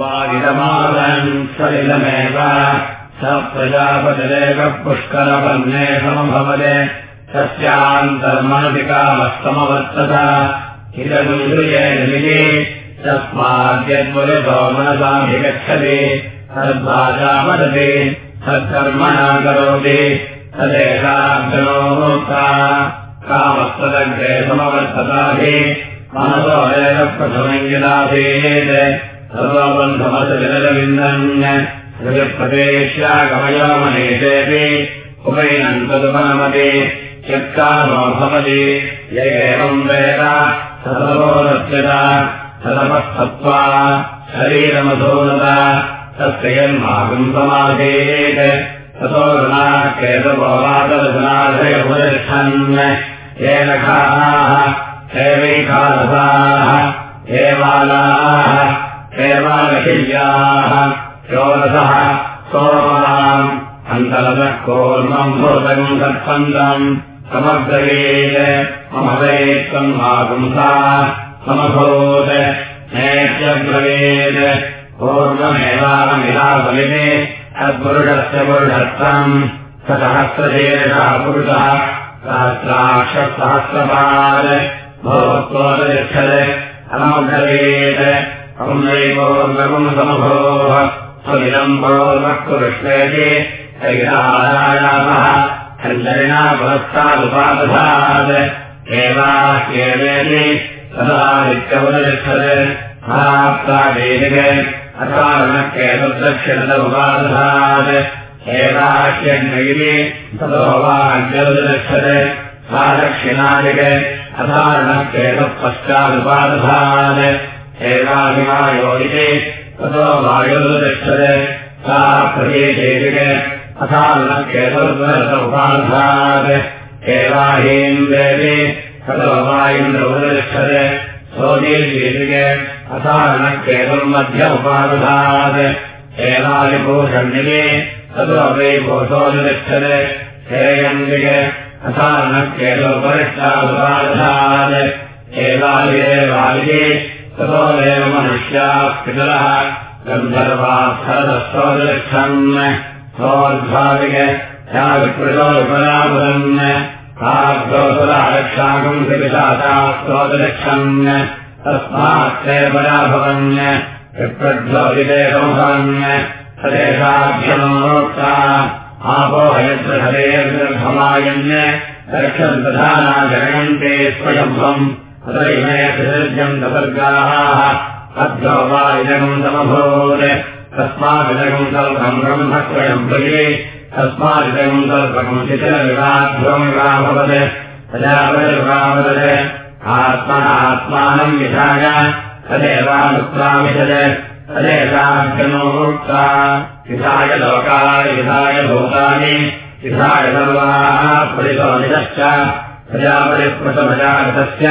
वागिरमादन् सलिलमेव। स हिरगुन्द्रिये तस्माद्यद्वलितो मनसाभिगच्छति वदति सत्कर्मणा करोति। तदेशाग्नोक्ता कामस्तदग्रे समवर्तताभि। एव प्रथमङ्गिलाभेत् य एवम् वेद सदवोदस्यता सदपस्तत्त्वा शरीरमधोनता तस्य यन्मागम् समाधेत्। ततो गुणाकेतपोवादर्शनादयमुदच्छन् येन खानाः हेवैखादसाः हेवालाः हेवालहिल्याः षोडशः सोमाम् अन्तरतः कोर्मम् भूतम् सत्पन्तम् समग्रयेत् मम वेत्तम् मापुंसा समभूत् नेत्यब्रवीत् पूर्वमेवामिलासमिति तत्पुरुषस्य पुरुषत्वम् स सहस्रशेषः पुरुषः भोत्वोदयच्छत् समग्रवीत् अम्नैपूर्वकम् समभोः स्वमिदम् कञ्चरिणा पुरस्तादुपादधात् एवाह्येवेति तदा नित्यमुदयच्छत् महाप्रादेशिक अकारणकेतुदक्षिणदुपादधात् एवाह्यन्नैति ततो वाज्ञमुदयच्छत् सा दक्षिणादिक अकारणकेतुः पश्चादुपादधात् एवाभिमायो इति ततो वायुर्दक्षते सा प्रदेशेषिक अथाकेतुर्वरतोपाधात् एवाहीम् देवि ततो वायुन्द्रमुदक्षते सोदीर्शेषिक अथाकेतुर्मध्य उपादधात् एवादिभूषण्डिके ततो वै भूषोदक्षते हेयन्दिक अथाकेतुर्परिष्ठादुपादधात् एवादिदेवादिके ततो एव मनुष्याः पितरः गन्धर्वार्थदस्तोदक्षन् सोऽध्वादिक ह्याविकृतोपरापदन् काग्रोसरारक्षाकम् त्रिपिशाचास्तोदक्षन् तस्मात्ते पराभवन्। विप्रध्वोदिदेशमभवन् तदेशाभ्यमोक्ता आपो यत्र हरेर्गर्भमायन् रक्षन्तधाना जनयन्ते स्वयम्भम् इदगम् तल्पकम् शिथिलविवाध्वमिवाभवत् तदावदत् आत्मन आत्मानम् विधाय तदेवानुप्राविशत् तदेशाभ्यनोक्ता विधाय लोकाय विधाय भूतानि। विधाय सर्वाः परिशोनितश्च प्रजापतिप्रथमजागतस्य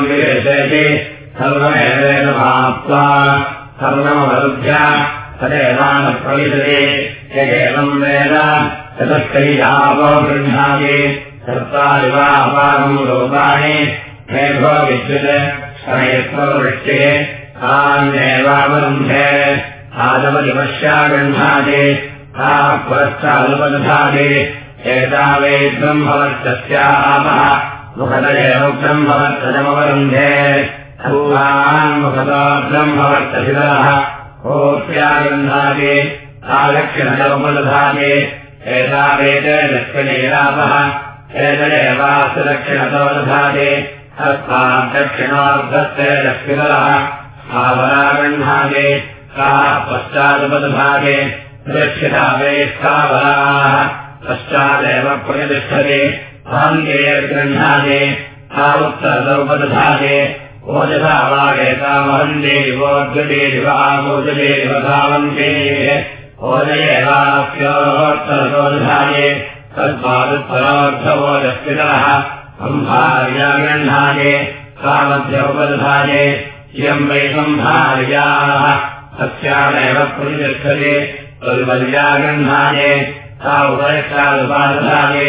विवेशयति सर्वमेवेन माप्त्वा सर्वमवरुध्य तदेवानप्रविशति। यदेवम् वेद चतुष्कैयापो गृह्णाति। सर्वादिवापाकम् लोकानि मेघो विद्युत् शनयत्ववृष्टिः तान्येवावरुन्धे। आदवदिवश्या गृह्णाति ता पुरश्चादुपदधाति एता वै ब्रह्मवर्चस्यामः मुखदयेव ब्रह्मवर्तजमवरुन्धे मुखतो ब्रह्मवर्तशिरः कोऽप्यागृह्णाति तादक्षिणजमुपदधाति एता वेदे दक्षिणेरापः एतदेवास्तु दक्षिणतो दधाति तस्मात् दक्षिणार्धस्य दक्षिणः स्थावरागृह्णाति सा वे पश्चादेव प्रतिष्ठते भाङ्गे गृह्णाते सा उत्तरदौपदधाते ओजसा वागेता महन्दे वोद्गते दिवामोदले धावन्ते ओजयेवाप्योत्तरदोदधाये तस्मादुत्तरोद्धवोदस्थितः सम्भार्या गृह्णाते सा मध्योपदधाये इयम् वै सम्भार्याः तस्यामेव प्रतिष्ठते तद्वल्या गृह्णाये सा उपरिष्टादुपादधाये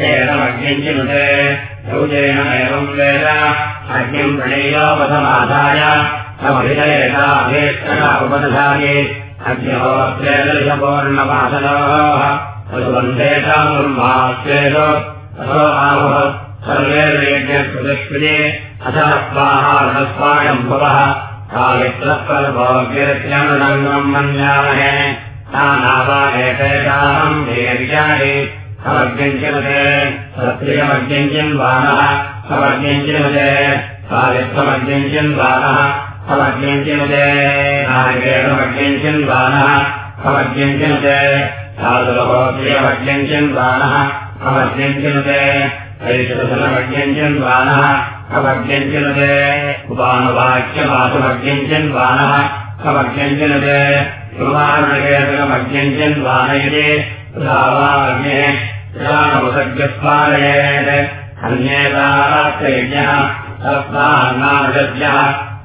एनमग्निञ्चिनुते भौजेन एवम् वेद अग्निम् प्रणेयोपथमाधाय समभिधयेताभेष्टः उपदधाये अग्निहोत्रेदर्शपूर्णपासनोः वसुबन्धेतामुर्मास्तेषु अथो आहुः सर्वे वेद्यस्पृतिस्पृते मन्यामहे नानावानेतेषाम् वेर्याणि समग्निञ्चिनते सत्रियमग्निञ्चिन्वानः समग्निञ्चिनते कालित्वमग्निञ्चिन्वानः समग्निञ्चिनते नारिकेणमग्निञ्चिन्वानः समग्निञ्चिनते साधुरभोग्यमग्निञ्चिन्वानः समग्निञ्चिनते ऐषधनमग्निञ्चिन्वानः समग्निञ्चिनते उपानुवाक्यमासमग्निञ्चिन्वानः समग्निञ्चिनते कुर्वाणकेतकमग्निञ्चिन्वान इति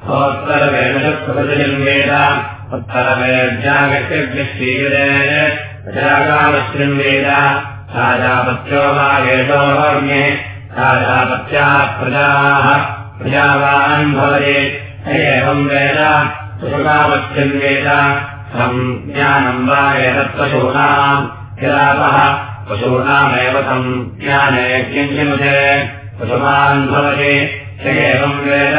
सोत्तरवेदशत्वपतिलिङ्गेत उत्तरवेद्यागश्रीवेदकामश्रिङ्गेत राजापत्यो वा वेदोऽग्ने राजापत्याः प्रजाः। प्रजावान् भवति। एवम् वेद। सुकामश्रिङ्गेत ज्ञानम् वा एतत्पशूनाम् हिरापः पशूनामेव तम् ज्ञाने पशुमान् भवति स एवम् वेद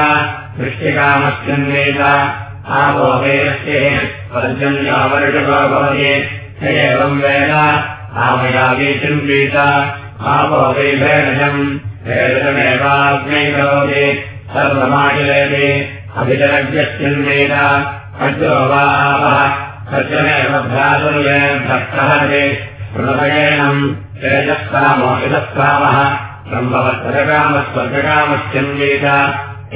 वेद वेदस्य पर्जन्यावर्षको भवति स एवम् वेद। आमयागी चिन्वीत आपो वैभेदजम् वेदजमेवाग्नै करोति सर्वमाचलेति अभिजनज्ञश्चिन्वेद अद्यो वा आपः सज्जमेव भ्रातुर्ये भक्तः प्रणयेणम् तेजस्कामो यजस्कामः ब्रह्मवत्सरकामस्वर्गकामश्चन्वेत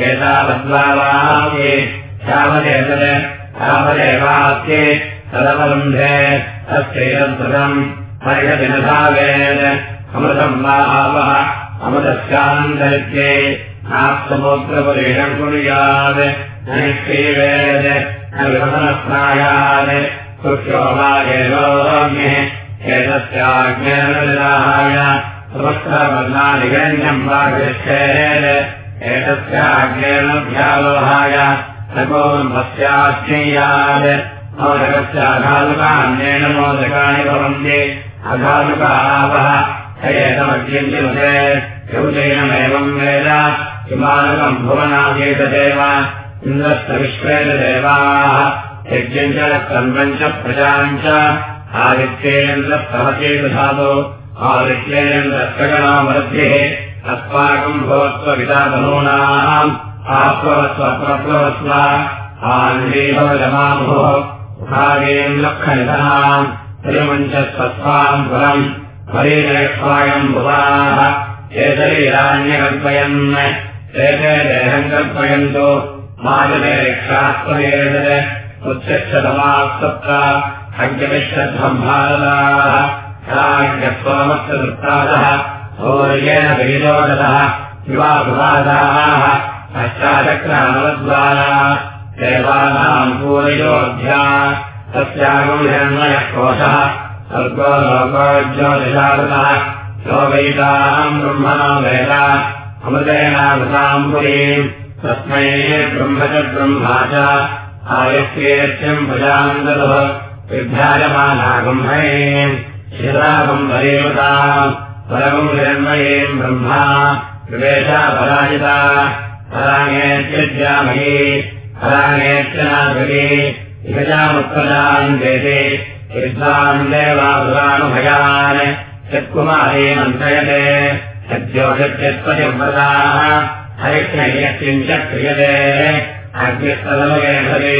एतावद्वावास्ये यावदेतत् यावदेवास्ये तदवरुन्धे तस्यैतद्वृतम् हरिहदिनधावेत् अमृतम् वा आवः अमृतस्यानन्तरित्ये नाप्समोत्रपरीणम् कुर्यात् नैष्ठीवेत् न विभसनस्नायात् कृत्यो वा एवोऽग्निः एतस्याज्ञाय समस्तवर्णानिगण्यम् वा गृच्छेत् एतस्याज्ञेनभ्यालोहाय नकोन्मस्याश्चेयात् मोदकस्याघालुकान्येन मोदकानि भवन्ति। अघालुकावः एतमग्यन्तिमुदे शौचैनमेवम् वेद। किमानुकम् भुवनादेतदेव इन्द्रस्तविश्वेन देवाः। यज्ञम् च सर्वम् च प्रजाम् च आदित्येन्द्रस्तवचेतधातो आदित्येन्द्रस्तगणामध्यः अस्माकम् त्रिमञ्चस्वस्वाम् पुरम् हरिरेक्ष्वायम् भुवाः एतैराण्यकल्पयन् एते देहम् कल्पयन्तु उच्चक्षतमासप्ता अज्ञविश्रद्भम्भारदाः राज्ञस्वामस्तदृत्तादः सौर्येण वीरोदतः युवाभुवादाः अष्टाचक्रामद्वारा देवानाम् पूरयोध्या तस्यागम् हिरण्मयः कोशः स्वर्गो लोकोज्योतिषादतः योगैताम् ब्रह्मणो वेद अमृतेनामृताम् पुरीम् तस्मै ब्रह्म च ब्रह्मा च आयस्येत्यम् भजाम् ददुः विभ्राजमानागम्भयेम् शिरागम्भरेवताम् परमम् हिरण्मयेम् ब्रह्मा पराजिता पराङ्गेत्यज्यामही पराङ्गेत्यनागरी इहजामुत्पदान् देते विद्वान् देवासुरानुभयान् यत्कुमारे मन्त्रयते यद्योषत्यत्पतिव्रताः हरिष्णयत्यम् च क्रियते अग्निस्तदमये भवे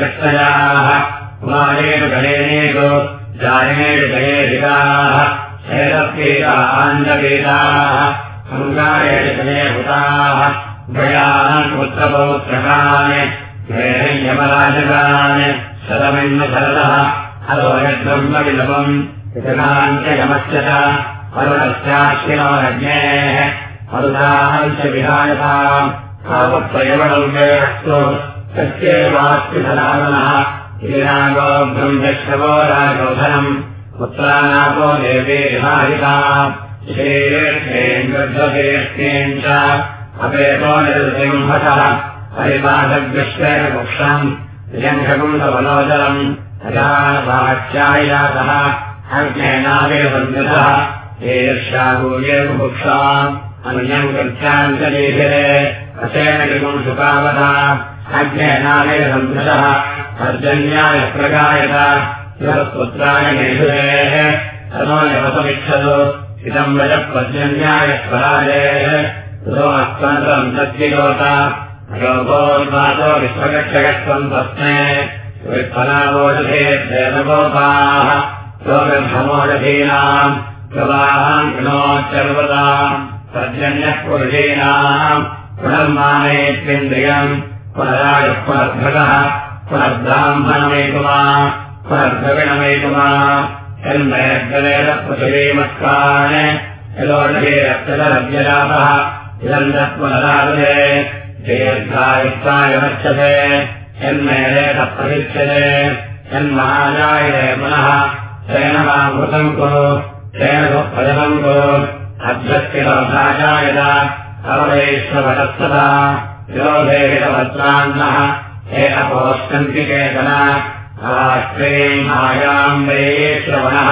कृष्णयाः कुमारेण शैलपीताञ्जपीताः सङ्गारेण गणेभूताः भयान् पुत्रपौत्रकान् यमराजकान् शतमिन्न शरदः हलो यद्ब्रह्मविलपम् वितनाम् च च विहायताम् तावत्प्रयवणम् तस्यैवास्ति सदानः ीनागोभ्रम् दक्षवो राजोधनम् पुत्रानापो देवे यङ्घकुण्डवलोचलम् अजानवाच्यायातः अग्नेनाविर्वन्दतः ईर्ष्यागूये बुभुक्षाम्। अन्यम् सुकावता अग्नेनाविर्वन्दतः पर्जन्याय प्रगायत। पुत्राय मेधुरेः। तनो यवसमिच्छतु। इदम् वज पर्जन्याय स्वराजेः। तस्मै वित्फलावोषधे देवगोपाः। योगभ्रमोषधीनाम् प्रवाहान् कृणोच्चर्वताम् पर्जन्यः पुरुषीणाम् पुनर्भगः पुनर्ब्राह्मणमेकुमा पुनर्द्रविणमेकुमा यन्मयग्रवेदपृथिवीमस्कान् यलोढेरक्षलरव्यजातः इदम् तत्पुनरागते दीर्घायुक्तायमच्छते यन्मेरेतप्रतिच्छते यन्महाजायते पुनः तेन मामृतम् कुरु तेन दुःखजलम् कुरु अभ्यस्तिरोधाजायत सर्वैश्वरस्तदा विरोधेहितवत्रान्नः हे अपोष्कन्तिकेतन राष्ट्रीम् आयाम् वै श्रवणः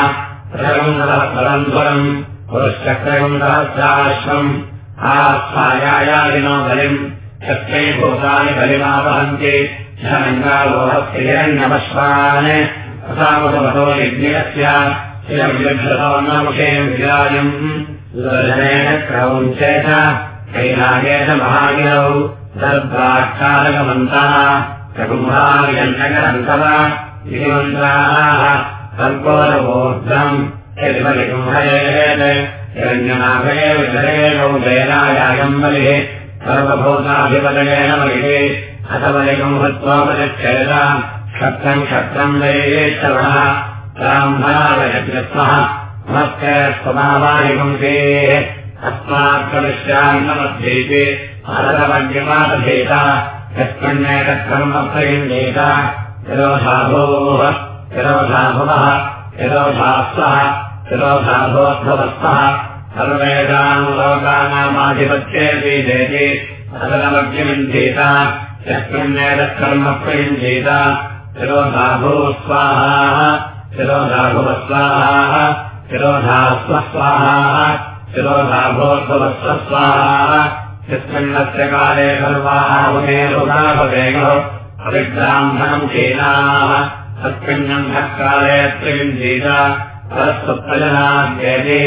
प्रथगम् स्वरम् पुरुश्चक्रम् सहस्राश्वम् आस्वायायादिनो बलिम् शक्त्यैभूतानि बलिमावहन्ति। असामुखमतो यज्ञस्य। शिरविलभ्यतोन्नमुखेम् विराजम्। सुदर्शनेन क्रौञ्चेत कैलागेश महागिरौ दर्भाक्षालकमन्ताः कुम्भाविजन्नकरन्तव इति मन्त्राः कल्पोरवोर्ध्वम् यदिबलिकुम्भयेत् हिरण्यनाभये विधरेणौ जयनायायम् बलिः सर्वभूताभिपदयेन बलिः हतबलिकम् हत्वापरिच्छेद क्षत्रम् वैश्रवणः ब्राह्मणावयज्ञस्मः नमस्ते स्वभावादिपुंसेः अस्मात्प्रविश्यान्नमध्येति भारतमज्ञमादधेत यत्कन्येतत्कर्मप्रयुञ्जेत यरोधाभोः यरोधाभुवः यरोधास्वः यरोधाभोद्भवस्तः सर्वेषाम् लोकानामाधिपत्येति देति अदनमग्निमिञ्जेत यत्कन्येतत्कर्मप्रयुञ्जेत शिरोधाभूस्वाहा शिरोधाभुवस्वाहा शिरोधास्वस्वाहा यस्मिन्नस्य काले सर्वाः अभिब्राह्मणम् चीनाः तस्मिन्नन्धः काले त्रिविन्दीत परस्वप्रजनाद्येति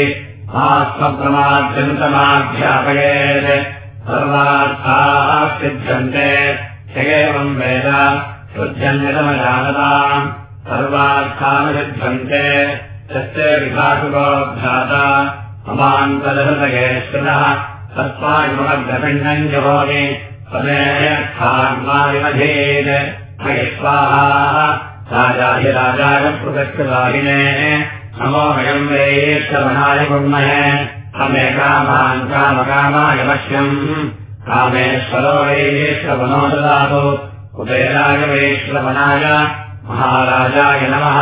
आत्मप्रमाद्यन्तमाध्यापयेत्। सर्वार्थाः सिध्यन्ते स एवम् वेद। शुध्यन्यतमजानताम् सर्वार्थानुसिध्यन्ते तस्य विभाषुकोऽभ्याता मयिष्वाहाः राजाधिराजाय पृथक्वाहिने नमो वयम् वेयेश्वरणाय कुर्महे हमे कामान् कामकामाय पश्यम् कामेश्वरो वैश्रवणो ददातु कुबेराय वैश्रवणाय महाराजाय नमः।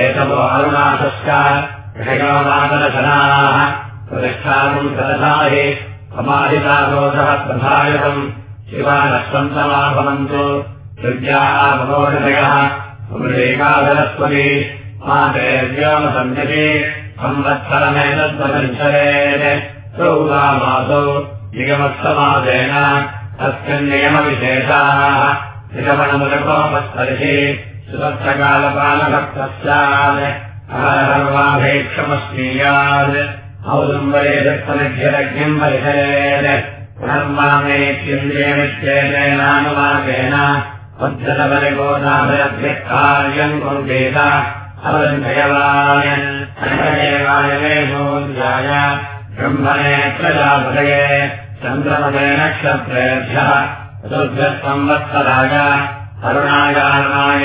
एतवो अरुणाथश्च ऋषयोमादरशनाः प्रतिष्ठातुम् सरसाहि समाहितादोषः प्रधायतम् शिवानश्वन्तमा भवन्तु विद्याः भगोषयः पुनरेकाधरस्वती मातेर्व्योमसञ्जति संवत्सरमेतद्वसञ्चरेत् चौदामासौ निगमत्समादेन तस्मिन् नियमविशेषाः निगमनमुलकोपस्तर्हि सुवत्सकालपालभक्तस्यात् सर्वाभेक्षमस्मीयात् औदुम्बरे दत्तनिध्यरज्ञम् परिहरेत् पुनर्मामेत्येमित्येतेनानुवादेन कार्यम् कुर्वेत अवन्धयवाय मे भोजाय ब्रह्मणे प्रजापतये चन्द्रपदे नक्षत्रेभ्यः चतुर्भ्यत्संवत्सराय अरुणायाय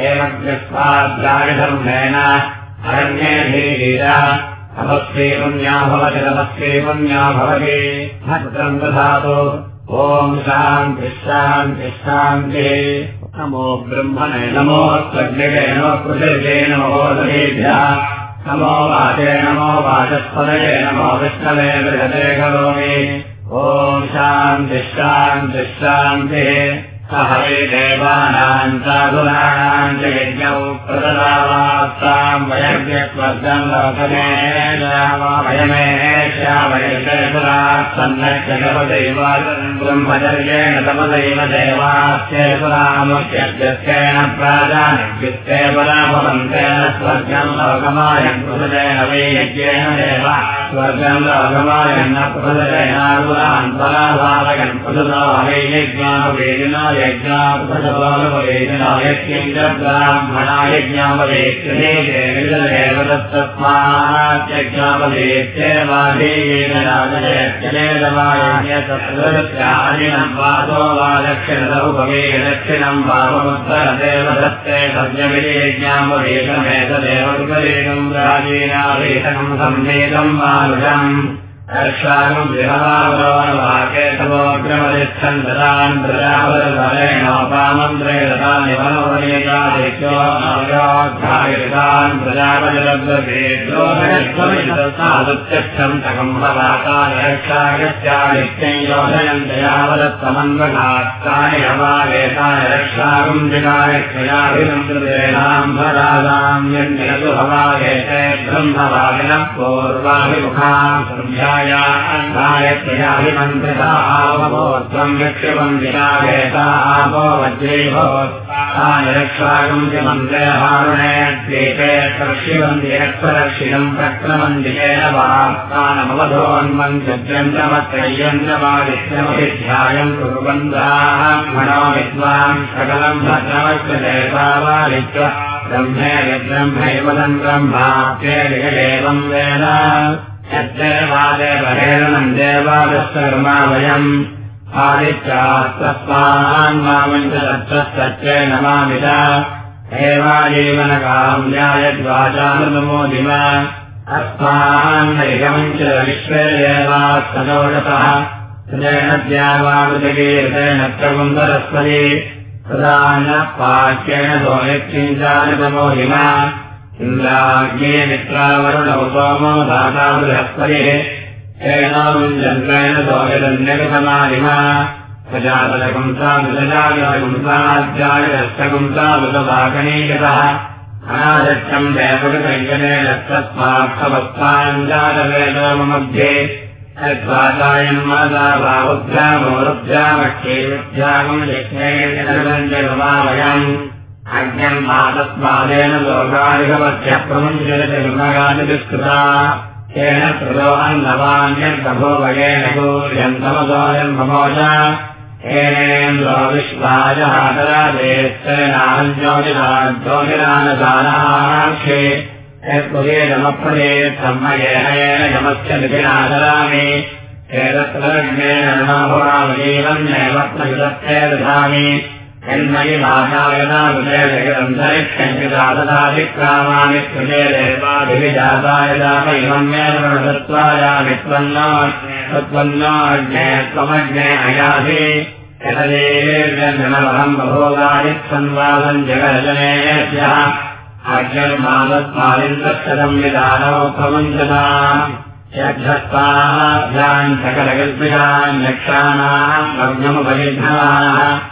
यस्माद्राविधर्मेण अरण्येभीर तपस्वीपुण्या भवति तपस्वीपुण्या भवति। दधातु। ॐ शान्तिः शान्तिः शान्तिः। नमो ब्रह्मणे नमो त्वग्निगे नमो पृथिव्ये नमो वाचे नमो वाचस्पदये नमो विष्णवे बृहते करोमि ॐ शान्तिः शान्तिः स हरे देवानाम् च यज्ञौ प्रददावास्ताम् वयव्यस्वर्गम् लोकमे वयमे श्यामयपुरात्सन्नैव ब्रह्मचर्येण तमदैव देवास्येपुरामुख्यस्येन प्राजानित्युक्ते पुरा भवन्तेन स्वर्गम् लोकमायम् पृथजेन वै यज्ञेन देव स्वर्गम् लोकमायन्न पृथजेनागुरान् पराभावयन् पृथतो वै यज्ञावेदिनो यज्ञापृथजोवेदिनो यज्ञम् च ब्राह्मणा यज्ञापवेत्यदेव तत्तस्मात्यज्ञापवेत्येवाधीयेन राजयत्यनेदवायन्यतत्यादिनम् वासो वा दक्षिणतौ भवे दक्षिणम् वाममुत्तरदेव दत्ते सव्यविजयज्ञापवेदमेतदेव विपरीतम् प्राचीनावेशनम् सम्मेदम् मानुषम् रक्षाकम् गृहवाकेतवोग्रमतिच्छन् ददान् प्रजापतिरद्वभेद्योतिष्ठम् तकम् भवाकालरक्षागत्यादित्यम् योजयन् दयावदत्तमन्वघात्तानि हवावेतानि रक्षाकम् जगायक्षयाभिनम् भरादाम्यन्यतु हवावेते ब्रह्मवादिनः पूर्वाभिमुखाम् सन्ध्याय भिमन्त्रितावोत्वम् यक्षवन्दिता आपो वज्रैभोत्सायरक्षाकम् च मन्त्रयहारुणे द्वीपे कर्षिवन्दिरक्षरक्षिणम् प्रक्रमन्दिकेन वाक्तानमवधोन्मञ्चन्द्रमत्रय्यन्द्रमादित्यमभिध्यायम् कुर्वन्दाः मनो विद्वान् सकलम् देवावादित्य ब्रह्मेण ब्रह्मैव ब्रह्माप्येवम् वेद यद्देवादेवहेरणम् देवादशर्मा वयम् आदित्यास्तस्मान् मामञ्चदत्तश्चत्रे नमामित हेवाजीवनकाम्यायद्वाचानुमोदिम अस्मान्नैकमञ्च विश्वेदेवास्तनोषतः द्यावामृतकीर्तेन कुन्दरस्पति तदा न पाक्येन सोयच्चिञ्चानुमोदिम इन्द्राज्ञे मित्रावरुणौ सोमो दाता बृहस्पतिः एनामुञ्जन्त्रेण सोयदन्यगतमादिमा प्रजातलकुंसादुलजागरस्तकुंसादुलभागणीयतः अनादक्षम् देवगतैकनेन तस्माक्षवत्पाञ्जालवेदोममध्ये यद्वाचायम् माता बाहुभ्यामोरुभ्यामक्षेभ्यामम् यज्ञेयमावयम् अज्ञम् लोकादिकमध्यः प्रमुञ्चलतिर्मगादिविस्कृता येन कृतोऽन्नवान्यर्गभो वयेन भूर्यन्तमसोऽयम् ममोच हेनेन्द्रो विश्वाजहातरादेश्वनाञ्जोतिराञ्जोतिरानदानाक्षे यत्पुरेदमप्रदेशम्मयेन येन यमस्य निधिनादरामि। एतत्रज्ञेन रणोभरामजीवम् नैवत्नयुधत्ते दधामि यन्मयि भाषायनान्तरिक्षञ्चिदाददाधिक्रामाणि कृते देवाभिजाताय दाम इमम् मे दत्त्वायामि त्वन्नो तत्त्वन्नोऽज्ञे त्वमज्ञे अज्ञर्मादत्मालिन्द्रक्षदम् विधानोपमुञ्चता यद्धस्ताभ्याम् सकलकल्पितान् यक्षाणाम् लग्नमुपयुद्धमानः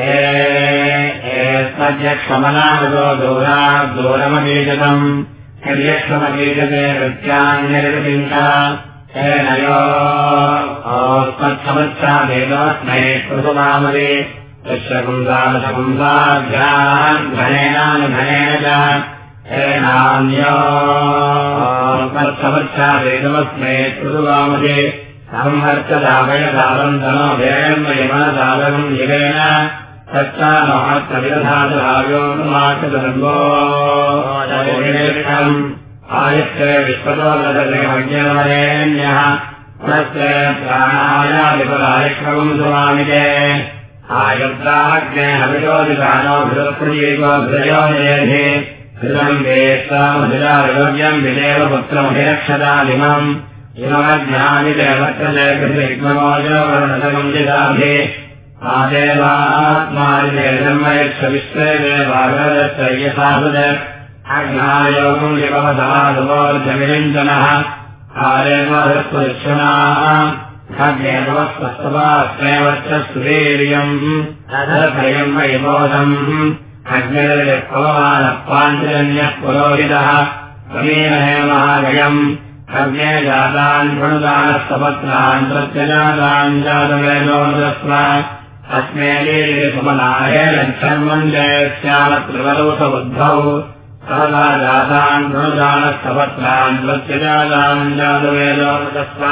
यच्छरित्वनः तद्यक्षमनामतो दूरात् दूरमबीजतम् यद्यक्षमबीजते वृत्यान्यर्पिञ्च हेनयोस्मत्समत्सादेवस्मै कृतुमामदे तस्यकुन्दानशकुन्दाभ्याम् घनेनानुघनेन च। हेनान्योस्मत्समत्सादेवस्मै कृतुमामदे संहर्चदावयदावन्तनो वेयन्मयमनदावनम् युगेन तच्चामाचदर्गोमाचदर्गोम् आयस्य विश्वतोदरेण्यः पुनश्च प्राणायादिपदायक्रमम् सुवामिके आयुर्दाग्ने हविरोदिदानो भृतप्रजीवभृयोजयधि हृदम् वेत्तामधिरायोग्यम् विदेव पुत्रमभिरक्षदादिमम् इमज्ञानि देवत्रजयकृतिग्मोजवर्णनगम् अज्ञेवस्वस्तवास्मेवश्चवीर्यम् अधभयम् वैबोधम् अग्निर्पवमानः पाञ्चजन्यः पुरोहितः समीमहे महागयम् अग्ने जातान् प्रणुदानस्तपत्रान् प्रत्यजातान् जातवेदोदस्व जयस्यामत्रिवलोकबुद्धौ सदा जातान् प्रणुदानस्तपत्रान् प्रत्यजातान् जातवेदोदस्व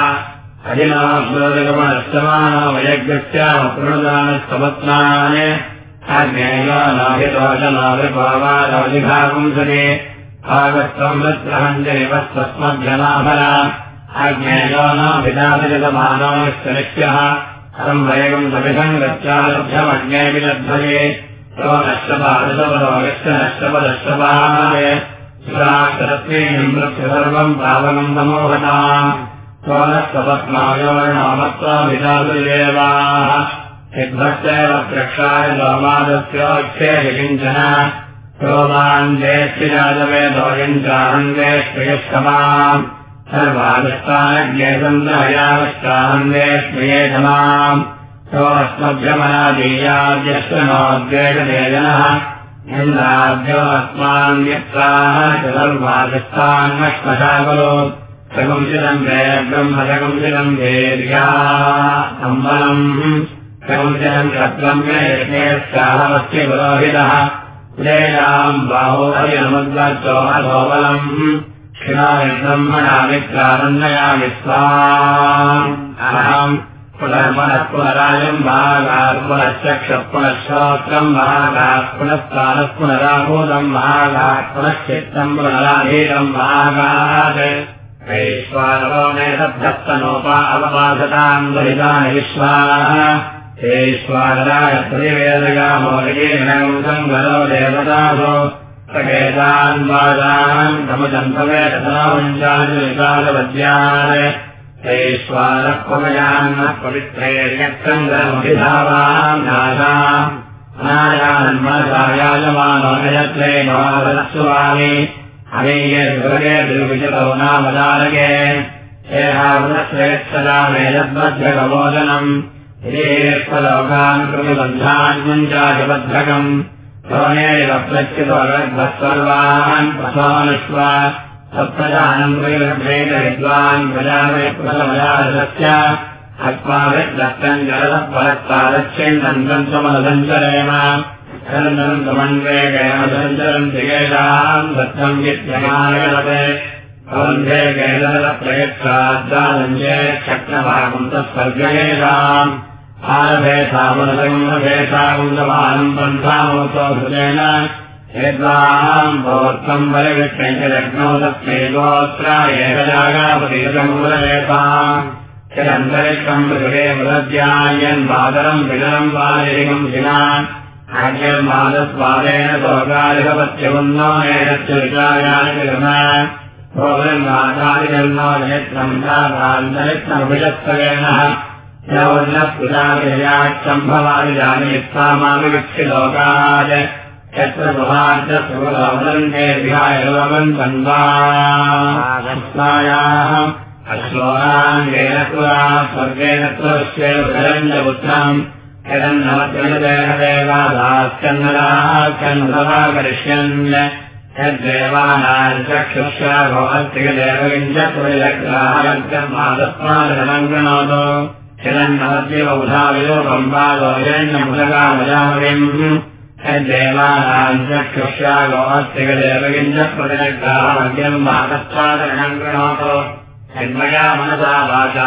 अजिनागमनस्तमानो वयज्ञस्याम प्रणुदानस्तपत्रान् अग्नेयो नाभिदोषनाभिभावादवधिभागुंसने भागत्वम् वृत्रहञ्जनिवस्तस्मभ्यनाभरा अज्ञेयो नाभिदाभिजतमानोश्चरिष्यः अहम् वयगम् समिधम् गत्यालभ्यमज्ञे विलध्वये तो नष्टपादशपदोगश्च नष्टपदष्टपाय सुराक्षरत्वेन सर्वम् पावनम् समोहताम् तो नष्टपत्नायोर्णामत्वाभिदातुदेवाः सिद्धश्चैव प्रक्षाय लोमादस्योक्षे विकिञ्चन क्रोमाञ्जेष्टिराजवेदोऽयम् चाहन्देष्टयस्तमाम् सर्वादिष्टानज्ञेसन्दहयावश्चाहन्देष्टये धमाम् सोऽस्मभ्यमनादीयाद्यश्वनोद्वेषदेजनः इन्द्राभ्यो अस्मान्यत्राः च सर्वादिष्टान्नश्मशाकुलो सकुंसितम् वे ब्रह्मसकुंसितम् वेद्या सम्बलम् सकुंसितम् क्षत्रम् मे यज्ञेश्चाहमस्य पुरोहितः कुलेयाम् बाहोदयमुद्गोबलम् क्षिणामि ब्रह्मणा मित्रारण्ययामि स्वाहम् पुनर्मनः पुनरायम् महागात् पुनश्चक्षः पुनश्रोत्रम् महागात् पुनस्तानः पुनराभूतम् महागात् पुनश्चित्तम् पुनराधीरम् महागात् वैश्वानवो मेधभ्यस्तनोपा अवबाधताम् दुरितानि विश्वाः हेश्वानराय त्रिवेदगामोदीर्णम् गरो देवतासो पवित्रेर्यक्षङ्गरमभिधावान् नायान्मसायाजमानोनयत्रे महारस्वामि हरेयर्विचतो नामदारके। हेहावृत्रेत्सदा मेदद्भद्रकमोदनम् हिरेश्वलोकान् कृतिबन्धान् सोनेव प्रच्युतोर्वत्सर्वान् प्रसानुष्वा सप्रजानम् वैरभ्रेण विद्वान् अस्माभिर्दत्तम् जलदपरत्तादच्छेन्दम् समदञ्चरेम चलन्दम् समन्वेगेणसञ्चरम् दिगेषाम् दत्तम् विद्यमानगलते भवन्ते गैलप्रयत्साद्दानञ्जे शक्नभागम् तत्सर्गेषाम् पन्थामोतो हृदेन हेद्वाम् परिविष्णो तस्मै गोत्रायेकजागापतिगतमूलरेताम् चिरन्तरिक्षम् सोगालिकपत्यमुन्नो नेरस्य विचार्याणि विगमाचारिजन्मो नेत्रम् चान्तरिक्षमभिषत्तवेन यौर्नः विक्षिलोकाय यत्र प्रभार्चसुरवदन्ते विहायवन्वन्वायाः अश्लोराङ्गेन पुरा स्वर्गेण त्वस्येवरञ्जपुत्रम् यदन्नवत्यदेवादास्कन्नदास्कन्नदवा करिष्यन् यद्देवानाम् चक्षुष्या भवत्यदेवगिञ्चत्वलग्राहयन्मादस्मादनम् गृणोतु यदन्नवत्येव उधाविलोकम् पादोजन्यमुदगामजामविम् देवानाम् चक्षुष्या गोहस्तिगदेवगिञ्जप्रतिनग्राहमद्यम् मातस्वादरणम् गृणोतु यन्मया मनसा वाचा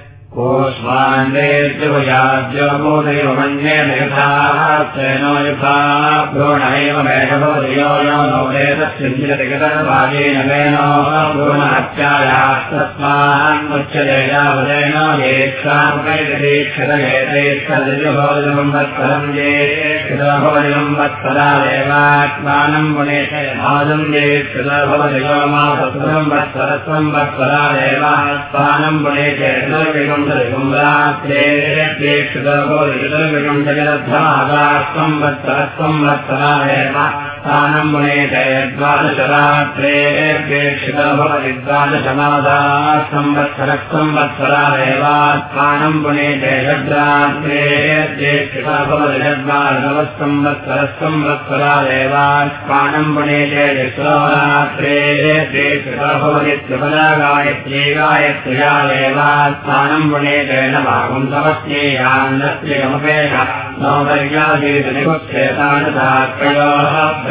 राज्यन्दुपदवैश्वानराय प्रियया कर्मायक्रेते लोकान् समश्नुते कोष्माण्डेत्युपयाद्योदेव मन्ये मेधाः सेनो यथा भ्रूणैव मेघभवदयो यो नो वेदस्यञ्चितगतभागेन वेनो भ्रूणहत्यायास्तस्मान्मुच्यते यावदेन येक्षामकैकदीक्षतयेतेक्षदभवदिवम्बत्सरम् ये क्षुतभवदिवम्बत्सरा देवात्मानम् देवात्मानम् पुणेते संवत्सरस्वम्वत्सरादेव स्थानम् मुनेते द्वादशरात्रेभ्येक्षितो भवति द्वादशमादाः संवत्सरस्वम्वत्सरादेव स्थानम् पुनेते षड्रात्रेभ्येक्षितो भवति षड्वादशवस्संवत्सरस्वम्वत्सरादेव स्थानम् पुनेते षोरात्रेभ्येक्षितो भवति त्रिपदा गायत्री गायत्र्यादेव स्थानम् पुनेते न भागम् समस्येयान्नस्यमपेश नौपर्यादीतनिकुच्छेतानुधात्रयोः ब्राह्मणस्य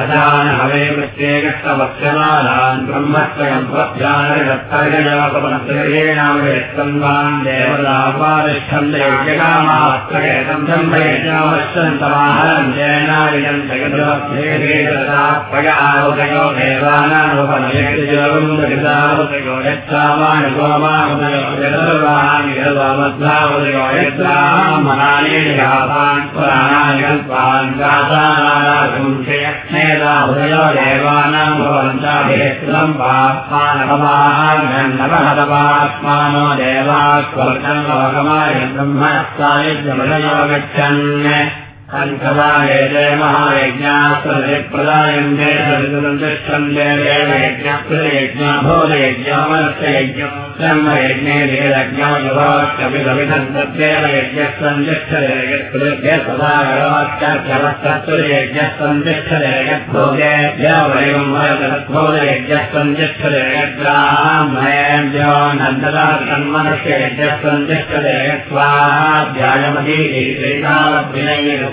अजान हवे ब्रह्मत्रयम्प्रध्यानरत्तर्गजापमन्त्रेणावयत्सन्वान् देवतापादिष्ठन्देव्यकामास्त्रयेतम् ब्रह्मयज्ञावश्यन्तमाहरम् जयनायम् जगदोऽध्येतापयावदयो देवानामुपनयजगुन्दगितावदयो यच्छामानुगोमावदयो यदर्वाणि यद्वामध्वावदयो यद्रामनानि यातान् पुराणानि गातानारागुंशयत्ने उदयो देवानाम् भवन्ताभिलम् पात्मानवमात्मानो देवास्वर्गम् लोकमाय ब्रह्मस्तायुजमृदयो गच्छन् पञ्चवायेते महायज्ञास्तप्रदायन्ते सवितुरन्तिष्ठन्ते देवयज्ञप्रयज्ञाभोदयज्ञामनस्यज्ञम् ब्रह्मयज्ञे देरज्ञायुवाक्यविधविधन्तेरयज्ञस्सन्तिष्ठते सदागरवाक्यार्थवस्तत्तुर्यज्ञस्सन्तिष्ठते यज्ञोदयज्ञस्सन्तिष्ठते यद्ब्राह्मणेभ्यो नन्दलासन्मनस्य यज्ञस्सन्तिष्ठते स्वाध्यायमती श्रीकालविनये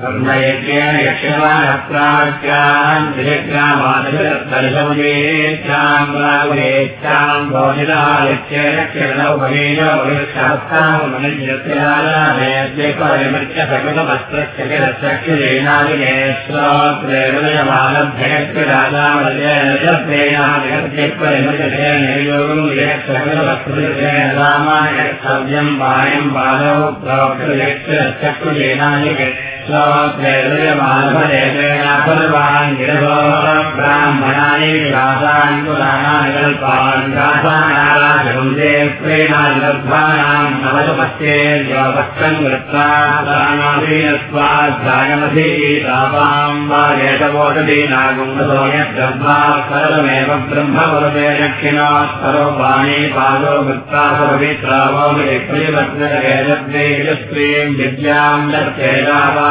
कर्मयज्ञेन यक्षमानप्राच्याम् त्रिग्रामादर्शमुदेच्छाम् रागुलेच्छाम् भोजिदादित्येन किरणौभवेनवृक्षास्तामनुज्यत्यालाभयद्यपरिमृत्य सकलवस्त्रस्य किरचक्षुरेणादिने श्रोत्रेणमालभ्यक्तिराजामलयनजत्रेणादिगत्यपरिमृत्येन सकलवस्त्रस्य रामायणव्यम् बायम् बालौ प्रवक्षयक्षुरेणादिगे ब्राह्मणानि विलासान् पुराणानि कल्पान् गासानाराजगुन्दे प्रेणादिलब्धानाम् नवजपस्ये योपक्षम् वृत्तानादीनस्वाध्यायमधीतापाम् वा येतवोषधीनागुन्दतो यद्ब्रह्मा सर्वमेव ब्रह्मवरते दक्षिणा सर्वपाणि पादो वृत्तासर्वित्रावो विप्रियवत्नजगेजद्वेजस्त्रीम् विद्याम् दत्तेजावा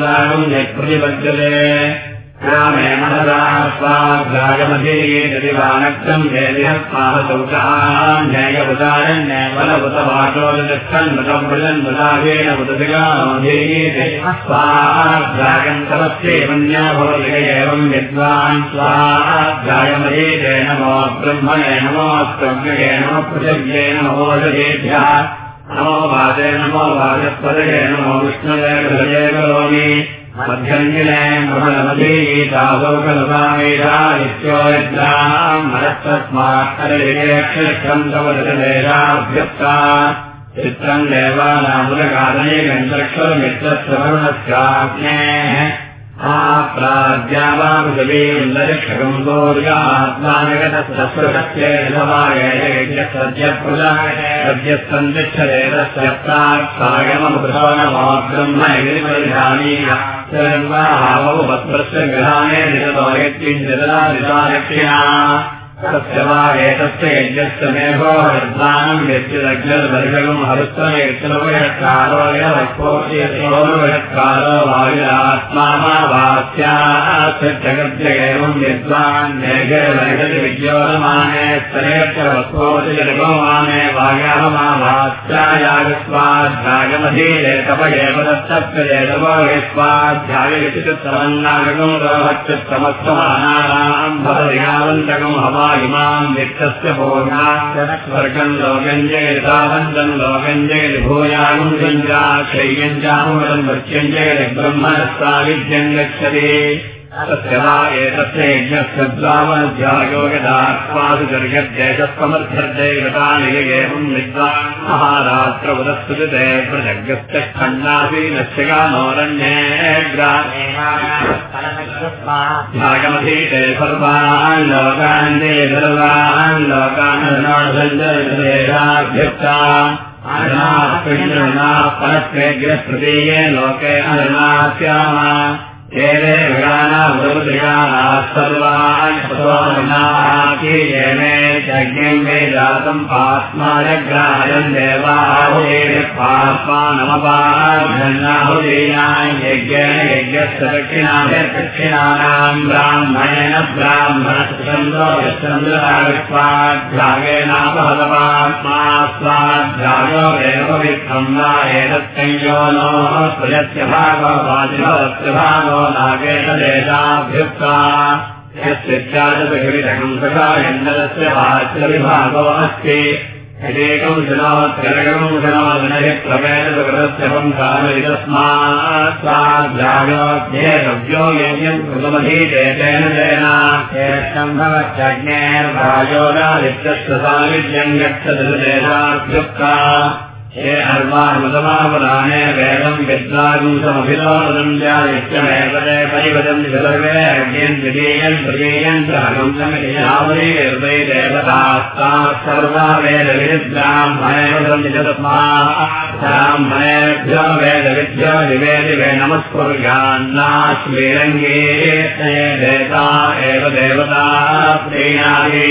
यत्प्रतिपद्यते रामे मनसा स्वाध्यायमधीयदिवानक्तम् जयदिहस्माहसौचारण्यबलभुतवाचोदतिष्ठन्मृतमृजन्मृतावेन बुधसिगामधीयते स्वाध्यायम् तमस्येवन्या भवति एवम् विद्वान् स्वाध्यायमधीते नमो ब्रह्मणे नमोऽस्त्रव्ये नमो पृथिव्ये नमोषधेभ्यः नमो वाचे नमो वाचस्पदये नमो विष्णवे हृदये करोमि मध्यञ्जने मृगलमधीतासौकल्पामेधानित्योयद्राम् मनस्तस्मात्तरेक्षन्तवदलेशाभ्यक्ता चित्रम् देवानामुदकादनेकम् चक्षुरमित्रस्य वरुणस्याग्नेः प्राज्ञावापृथिवीन्दरिक्षकम् दोर्गात्मानगतस्वस्यप्रजायज्ञसद्यप्रजायज्ञसन्दिक्षते तस्य प्राक्सागमब्रह्मनिर्मधानीय सर्वाहावौ भद्रस्य ग्रहाणे निरतोयत्किञ्चिदला निरालक्ष्या एतस्य व्यक्तिरग्निर्वर्गम् हरित्वमेक्षणोयत्कारो वायुरात्मा वास्यात् जगद्य एवम् विद्वान् मेघर्वर्गति विद्योतमाने स्तरेक्षवत्पोतिर्गोमाने वायाः मा वास्यायागस्वाध्यायमधीरे तप एव यस्वाध्यायचित्तमन्नागम् रोहच्युत्तमत्वमानानाम् भवदियावन्तकम् हवा इमाम् वित्तस्य भोगास्वर्गम् लोकञ्जयतावन्तम् लोकञ्जयति भूयागम् गञ्जाक्षय्यञ्जामुदम् वृत्यञ्जयति ब्रह्मस्ताविद्यम् गच्छति तस्य वा एतस्य यज्ञस्य द्वावध्यायो यदात्मादिगर्गद्देशत्वमर्थ्यर्थे गतानि एवम् विद्वान् महारात्र उदस्तुते प्रजग्यस्य खण्डासीनस्य गानोरण्ये ग्रामेगमधीते सर्वान् लोकान् दे सर्वान् लोकान् सञ्जयभ्युक्ता परत्वेग्रस्पृतीये लोके अरुणास्याम एते विगानामृगानाः सर्वाणीयमे यज्ञम् मे जातम् पात्मानग्राहयम् देवाहुदेव पात्मानमपाहुदीनाम् यज्ञेन यज्ञस्य दक्षिणाभिर्दक्षिणानाम् ब्राह्मणेन ब्राह्मणश्चन्द्रचन्द्रागेनापहतपात्मा स्वाध्यायो एव विक्रम् वा एतत्संयो नो स्वयस्य भागो वाजिभवस्य भागो नागेशदेशाभ्युक्ता। यस्याजपहितहंसकायन्दलस्य भाष्यविभागो अस्ति। यदेकम् शनोदनहि प्रवेदकृतस्य हंसामस्मात् स्वाध्यायोऽध्येतव्यो यज्ञम् कृतमधीतेन तेन सम्भवत्यज्ञेर्भाजोदादित्यस्य सामिध्यम् गच्छदशदेशाभ्युक्ता हे अर्वानुतमापदाने वेदम् विद्वागुंसमभिलोदम् जायत्यमेतदे परिवदम् सर्वे अज्ञम् द्वितीयम् तृतीयम् च हगुंसमितिवै देवतास्ताः सर्वा वेदविद्ब्राह्मणेभ्यो वेदविद्यो दिवे दिवे नमस्कुर्यान्नाश्रीरङ्गे देवता एव देवता प्रीणादि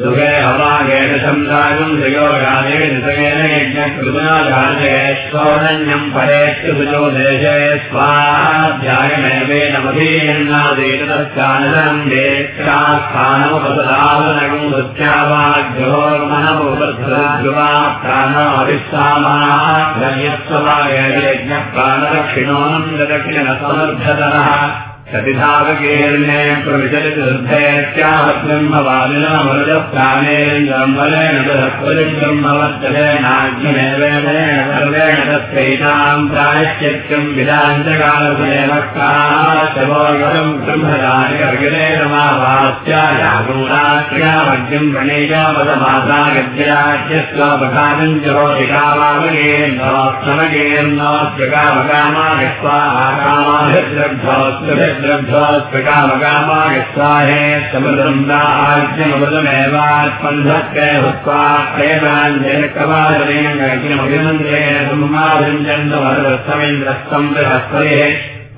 दुःखे हवागेन सम्रागम् सुयोगादेन सुगेन यज्ञकृतनागादेश्वरण्यम् परेष्टु सुजो देशे स्वाध्यायमेवेनमधीयन्नादेतत्काननम् देशास्थानमुपसदावनगम् सत्यावाग्योर्मनमुपसृज्युवाप्राणाभिस्सामायत्सवागेन यज्ञप्राणदक्षिणोऽनम् ब्रह्मवत्तलेनाग्निमेवेन सर्वेण तस्यैताम् प्रायश्चित्यम् विदान्तकालसेवकाशवोगम् ब्रह्मदानिकर्गिलेन मा वास्यायागुणाक्रियामग्निम् प्रणेयावदमासा गद्याख्यस्वपकानम् जहोतिकामागेन्द्रकामकामागस्वाकामाभिद्रभ्योऽस्मिभिः द्रभ्योऽस्मिकामकामाय स्वाहे समृदमेवात्मन्धत्ते भूत्वा प्रेमाञ्जनकवादनेन ब्रह्माभिञ्जन्तमरुस्तमेन्द्रस्तम् बृहस्पतिः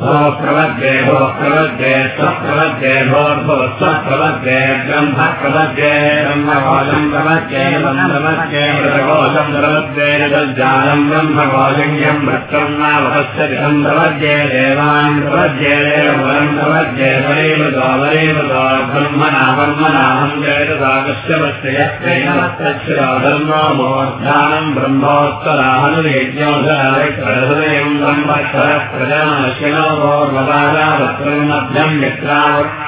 भो प्रवद्ये भो प्रवद्ये स्वप्रवद्ये भोर्भो स्वप्रवद्ये ब्रह्म ब्रह्मकोशङ्यम् भ्रष्टम् नावपश्यम् प्रवद्ये देवान् प्रवद्ये देववरम् प्रवद्ये वरेमृतो वरेमृतो ब्रह्मणा ब्रह्मणाहम् जयतदागस्य वस्त्रयस्तेन धर्मो मोर्धानम् ब्रह्मोत्तराहनुर्यज्ञोधराय प्रजानशिनो मध्यम्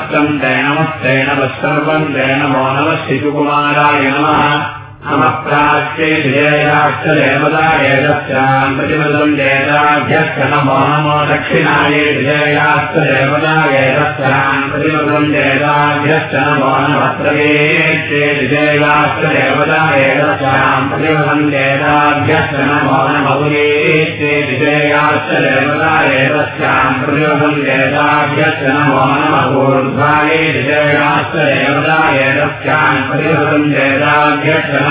एवम् वेदामलजगदीयदेनाौ प्रमीयदेनात्स्वप्रमीयदेनानवक्षप्रमीयेन ध्रुवत्वमयध्रुवक्षितमयुक्तम् भोगानामधिमयत्वम् भोगानाविश्वेश्वयुक्ताम् भोगान्युपर्यावक्तम् दैनमस्तेन सर्वम् दैनमो नमः शिशुकुमाराय नमः नमप्राच्ये विजयाक्षदेवता एतस्याम् प्रतिमदम् देताभ्यश्च नमो नमो दक्षिणाये विजयाक्षदेवता एतस्याम् प्रतिमदम् देताभ्यश्च नमो नमपुरेत्ये विजयाक्षदेवता एतस्याम् प्रतिमदम् देताभ्यश्च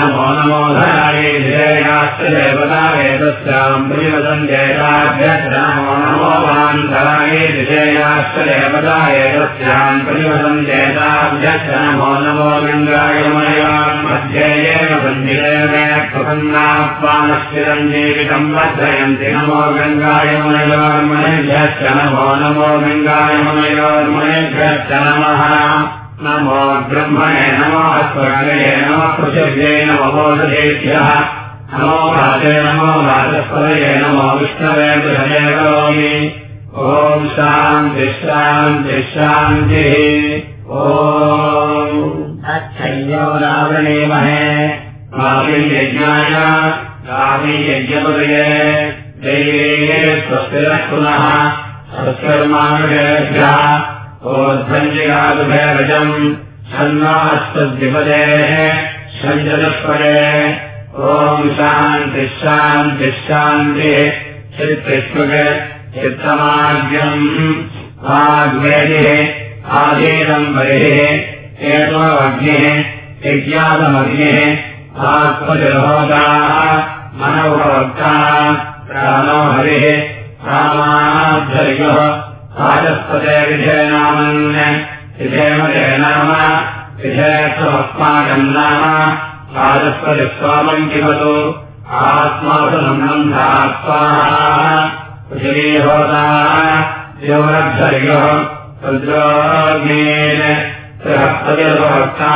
देताभ्यश्च नमो नमो धनाय विजयाश्च देवतावेदस्याम् प्रियवदम् जयताभ्यश्च नमो नमो वान्तराय विजयाश्च देवतावेदस्याम् प्रियवदम् जयताभ्यश्च नमो नमो गङ्गायमयान् मध्येयेन सञ्जिरेण प्रसन्नात्मानश्चिरम् जीवितम् वर्धयन्ति नमो नमो गङ्गायमनयोर्मणिभ्यश्च नमः नमो ब्रह्मणे नमो स्वर्गये नमः पृथिव्यै नमो मोदयेभ्यः नमो भाजे नमो वाचस्पदये नमो विष्णवे गृहणे करोमि। ॐ शान्ति शान्ति शान्तिः। ॐ काव्ययज्ञाय काव्ययज्ञपदये दैवे स्वस्तिरः पुनः। स्वस्कर्मानुभ्यः चित्तिष्पद चित्तमार्ग्यम्। वाग्वेदिः आधीनम् बहिः एतोऽग्निः यज्ञातमग्निः आत्मजहोदाः मनोभक्ताः प्राणो हरिः रामाध्वर्यः वाचस्पते विधेनामन् विधेमते नाम विधेयत्वमस्माकम् नाम। वाचस्पति स्वामम् किमतु आत्मासम्बन्धात्माः। पृथिवीहोताः। योरद्धर्यः रुद्रोग्नेन बृहस्पतिर्भक्ता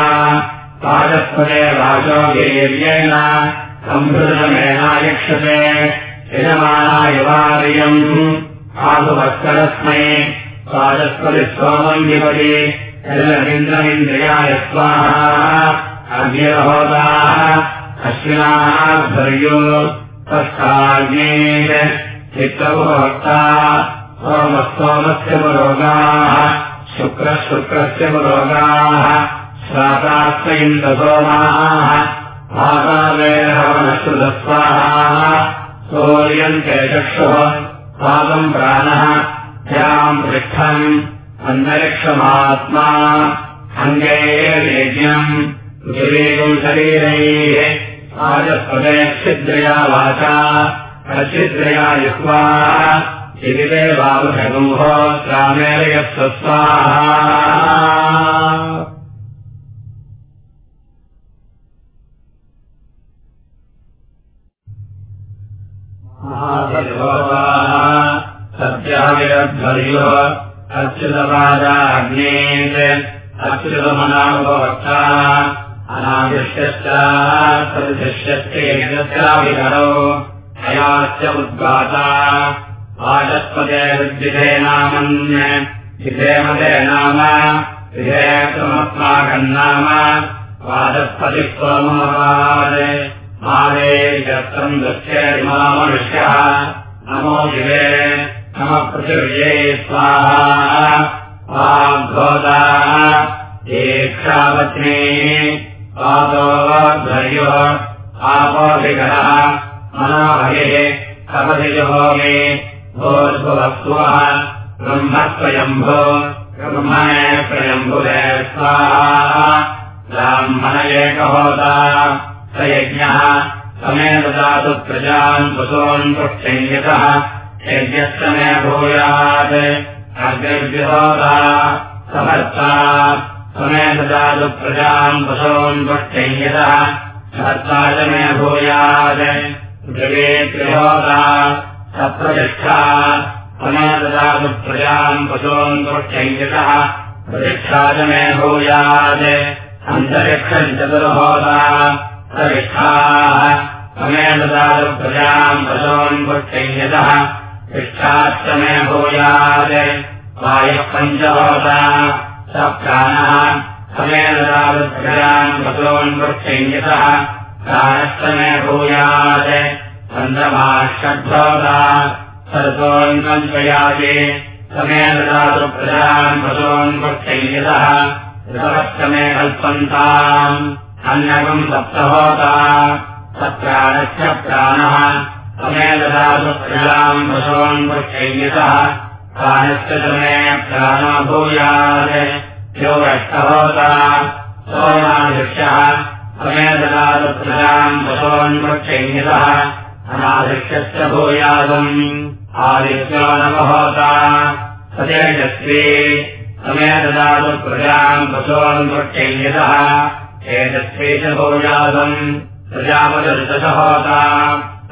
वाचस्पते वाचो वीर्येण सम्भृतमेनायक्षते यजमानाय विपदि रवीन्द्रमिन्द्रियाय स्वाहा। अग्निरहोताः। अश्विनाः धर्यो तस्थाग्नेन चित्तभक्ता सोमस्तोमस्य पुरोगाः। शुक्रः शुक्रस्य पुरोगाः। श्राताश्च इन्द्रसोमाः भागावेरहवनश्रुतस्वाहा सूर्यन्ते चक्षुः पादम् प्राणः। ध्याम् पृष्ठम्। अन्तरिक्षमात्मा अङ्गैर्यज्ञम् पृथिवीकम् शरीरैः। राजस्पदे छिद्रया वाचा। अछिद्रया युक्वा इति ते बाबुषगुम्भो रामेरयस्वस्वाहा सत्याविरध्वर्यो अच्युतपादाग्नेत् अच्युतमनाभवक्ता अनादिश्यश्च प्रतिशिष्यस्तेजस्याभिकरो हयाश्च उद्गाता वाचस्पते विद्युते नामन् विधेमते नाम। विधेयत्वमस्माकम् नाम वाचस्पतित्वमवाद मादे दृश्येमा मनुष्यः नमो शिवे पृथिव्ये स्वाहा वाग्भोदा दीक्षावत्नी पादोध्वर्यो आपोधिकरः मनोहरिः कपतिजहोमे भोर्भुवस्वः ब्रह्मस्वयम्भो ब्रह्मणे स्वयम्भुवे स्वाहा ब्राह्मण एकहोता स यज्ञः समे ददातु प्रजान् पुसोन् पृष्ठञ्जतः यज्ञस्य मे भूयात् अग्निर्विहोदा समर्था समेतदातु प्रजाम् पशून् पुष्टैयतः समर्था च मे भूयात् गृहेत्रिहोदा सप्रतिष्ठा समेतदातु प्रजाम् पशून् पुष्टैयतः प्रतिष्ठा च मे भूयात् अन्तरिक्षम् चतुर्होदा प्रतिष्ठाः समेतदातु प्रजाम् पशून् पुष्टैयतः पृष्ठाश्रमे भूयात्। वायः पञ्चभवता स प्राणः समेतदालुभ्रजाम् पशून् वृक्षैन्यतः प्राणश्रमे भूयात्। चन्द्रमा षड्भवता सर्वोन्वन्वयाजे समेतदातु प्रजाम् पशून् वृक्षैन्यतः ऋतवश्रमे कल्पन्ताम्। अन्यकम् सप्तभवता स प्राणस्य प्राणः समेतदातुप्रजाम् पशून् पृच्छैयतः प्राणस्य समे प्राणो भूयात् यो रष्टभवता सोमादृश्यः समेतदातुप्रजाम् पशून् पृच्छैयतः अनादृश्यस्य भूयादम्। आदित्यो न भवता समेतदातु प्रजाम् पशून् पृच्छैयतः तेजस्वी च भूयादम्। प्रजापतिर्दश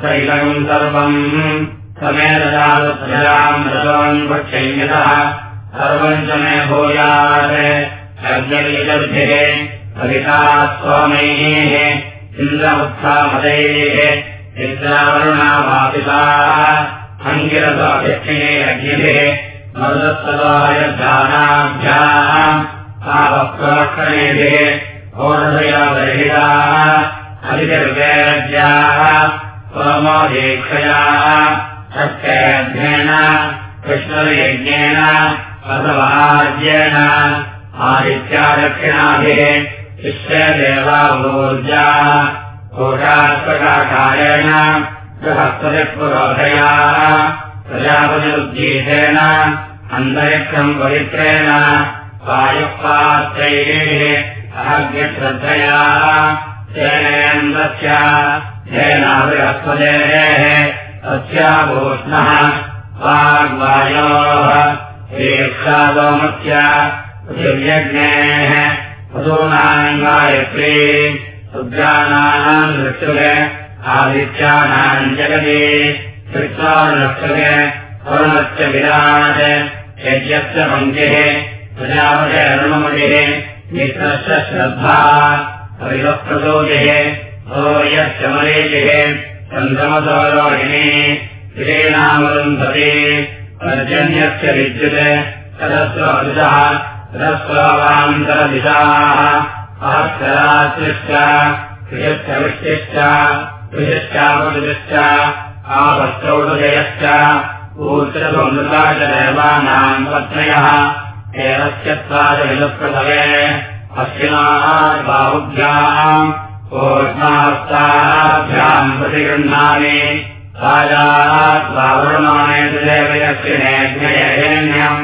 सर्वम्। समेतदाम् रजवन् वक्षयतः सर्वम् च मे भूयात्। सर्जलीलब्धिः कविता स्वामैः। इन्द्रमुत्थामदैः। इन्द्रावरुणामापिता अङ्गिरसाभिक्षिणे अग्निभिः मरुदत्तदायर्धानाभ्याम् तावप्रवक्षणेभिः ओषधया बर्हिताः सोमोदीक्षयाः सत्ययज्ञेन कृष्णयज्ञेन बसवाज्येन आदित्यादक्षिणाभिः विश्वदेवाभूर्जा कोशात्मकाकारेण बृहस्पतिपुरोधयाः प्रजापतिरुद्गीतेन अन्तरिक्षम् पवित्रेण वायुपात्रैः अहज्ञश्रद्धया तेनेन्द्रस्य तस्याभूष्णः वाग्वायोः वीक्षादोमस्य पृथिव्यग्नेः वसूनाम् गायत्री रुद्राणाम् नृष्टुगे आदित्यानाम् जगति कृत्वानुष्टुगे वरुणस्य विराट् यज्ञस्य पङ्क्तिः प्रजापते अरुणमतिः मित्रस्य श्रद्धा हरिवप्रचोदिः चन्द्रमसौरोहिणी श्रीणामरुन्धते पर्जन्यस्य विद्युत् सरस्वदुषः सरस्वान्तरदिशाः सहस्राश्च कृषश्च वृष्टिश्च कृषश्चापतिश्च आपश्चौडजयश्च ऊर्जसंवृता च देवानाम् पत्न्यः एवस्य त्वादविलप्रसवे अश्विनाः बाहुभ्याम् ओष्णास्ताभ्याम् प्रतिगृह्णामि राजावरुणाय दक्षिणेऽग्नयेन्यम्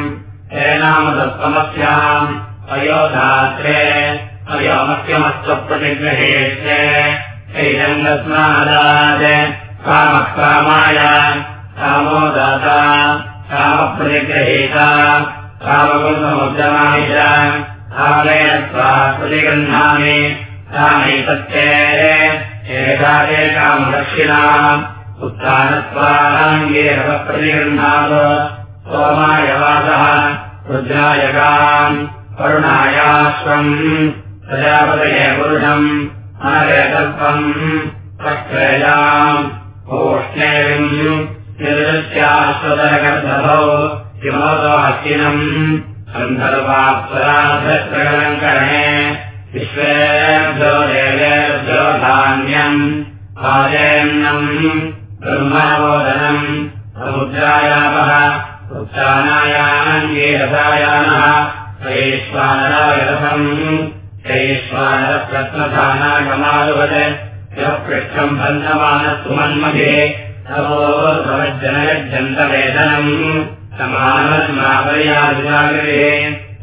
हेनामदत्तमस्याम् अयोधात्रे अयोमस्यमस्त्वप्रतिगृहेत्य हैरङ्गस्नादाय कामकामाय। कामो दाता कामप्रतिगृहीता च कामेन त्वा प्रतिगृह्णामि कामैतत्ते एकादे कामदक्षिणाम् उत्थानत्वाङ्गेरवप्रतिगृह्णात् सोमाय वासः रुद्रायकाम् करुणायाश्वम् प्रजापतये निर्दृश्याश्वतरगर्भौ किमोतो हस्तिनम् सन्दर्भात्सराधत्रगलम् करणे धान्यम् रसायानः शैश्वानरायरसम् शैश्वानरप्रत्नधानागमालुवत् यः पृष्ठम् बन्धमानस्तुमन्मध्ये तवो भवज्जनयज्जन्तवेदनम् समानस्मापर्यादिजागृहे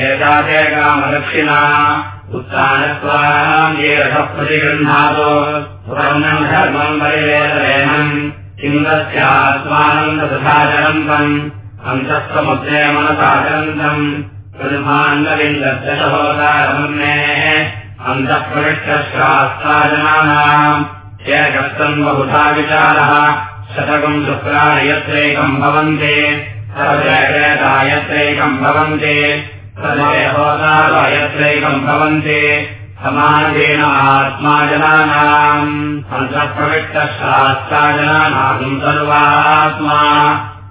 एताते कामदक्षिणा उत्थानत्वाम् ये अन्तःसमुद्रे मनसाचरन्तम् प्रमाण्डविन्दशहोदारमन्नेः अन्तःप्रविष्टशास्त्राजनानाम् एकस्तम् बहुधा विचारः शतकम् शुक्राणि यत्रैकम् भवन्ति सर्वैरेता यत्रैकम् भवन्ति यत्रैकम् भवन्ति। समानतेन आत्मा जनानाम् सर्वात्मा।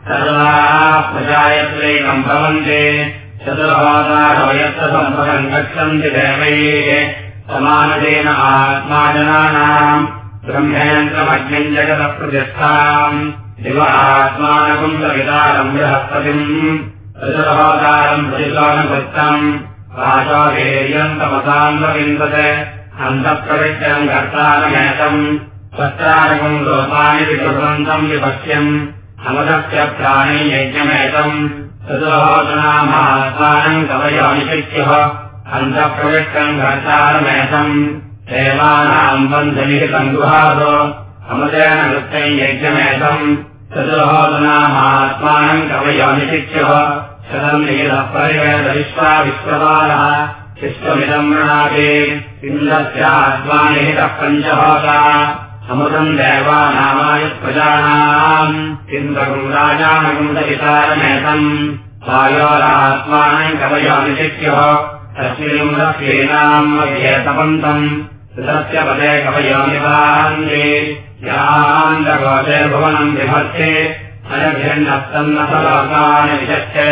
सर्वा प्रजा यत्रैकम् भवन्ति। चतुर्होदारयत्रसम्पदम् गच्छन्ति देवैः। समानतेन आत्मा जनानाम् ब्रह्मेन्द्रमग्निम् आत्मानकम् सवितारम् बृहस्पतिम् प्रतिशानुभक्तम् आचार्यम् तमसान्वविन्दते अन्तःप्रविष्टम् कर्तारमेतम् सत्रारकम् लोपानि विकृतन्तम् विपश्यम् अमदस्य प्राणी यज्ञमेतम् चतुर्होदनामात्मानम् कवयोनिशिक्ष्यः अन्तःप्रविष्टम् कर्तारमेतम् देवानाम् बन्धनिहितम् गुहादो अमृतेन वृत्तम् यज्ञमेतम् चतुर्होदनामात्मानम् कवयोनिशिक्ष्यः शतम् निहितः परिवेदविश्वा विश्वपालः विश्वमिदम् मृणाति। इन्द्रस्यात्मानिहितः पञ्चहोता अमृतम् देवानामायुप्रजानाम् इन्द्रकम् राजानकम् दवितारमेतम् वायोरात्मानम् कवयोनिशिक्ष्यः तस्मिन् रक्ष्मीनाम् मध्ये तपन्तम् तस्य पदे कवयोनिवान्ते यान्तकोशे भुवनम् विभर्ते अनभिन्नस्तन्नसलोकानि विशस्ते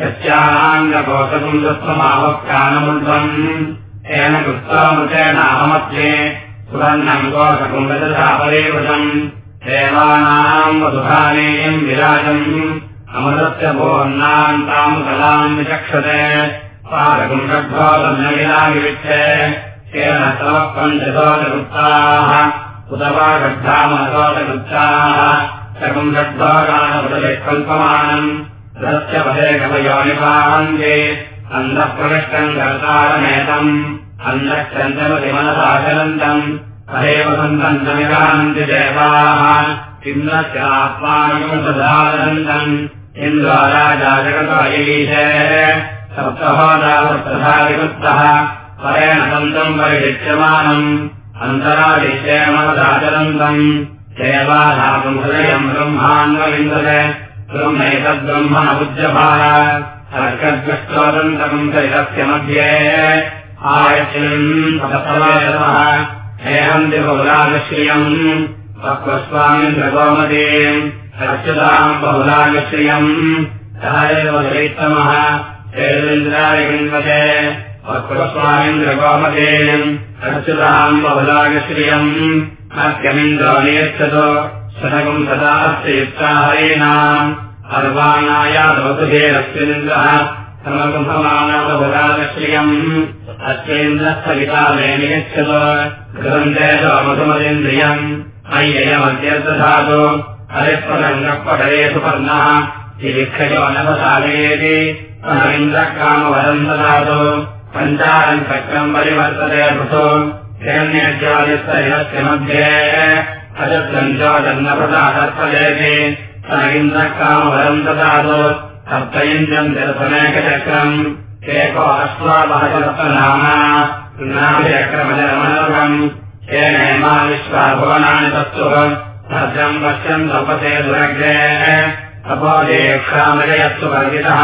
यस्याङ्गकोशकम् दत्तमावक्रानमुद्वम् तेन कृत्वामृतेन अहमध्ये सुवर्णम् कोशकम् वदसापरीकृतम् देवानाम् वधुधानेयम् विराजम्। अमृतस्य भोन्नान्ताम् कलाम् विचक्षते। पादकम् षड्भोदन्नविलाविविच्छे तेन तव पञ्चदोषकृत्ताः उत वा रस्य पदे कवयोनिपान्ते अन्धः प्रविष्टम् कर्तारमेतम् अन्धश्चन्दमति मनसाचलन्तम् अहेव सन्तम् च देवाः। इन्द्रो राजा जगतयीशे। सप्तहोदावृत्तधाविकृत्तः परेण सन्तम् परिशिच्यमानम् अन्तरादिशे ब्रह्मान्वविन्दते ब्रह्मैतद्ब्रह्मण उज्जभार सर्गद्रष्टोदन्तकम् चैतस्य मध्ये। आयच्छिम् तपसवेदः हेहन्ति बहुलागश्रियम्। एव चैत्तमः हेन्द्राय विन्वते वक्वस्वामिन्द्रगोमतीम् अर्च्युताम् बहुलागश्रियम् अत्यमिन्द्रो नियच्छतु शतकम् सदा अस्य युक्ता हरीणाम्। अर्वाणायादवतुभेरस्मिन्द्रः समगुहमानवभुरागश्रियम् अस्येन्द्रस्थलिकाले नियच्छतु गृहन्ते मधुमदेन्द्रियम् अय्ययमद्यर्थधातु हरिःपदङ्गपटले सुपर्णः विलिखयो नवसालयेति इन्द्रकामवदम् ददातु पञ्चारम् चक्रम् परिवर्तते ऋतु हिरण्यज्वालिस्तैलस्य मध्ये अजत्सञ्चोदन्नपदादर्पयेति स इन्द्रकामवरम् ददातु सप्तयञ्जम् दर्शनेकचक्रम् एको अश्वापहचक्रनामा नाभिचक्रमजरमनोगम् येनेमा विश्वाभुवनानि तत्तु भद्रम् पश्यन् तपसे दुरग्रे तपोदेक्षामजयत्सु वर्गितः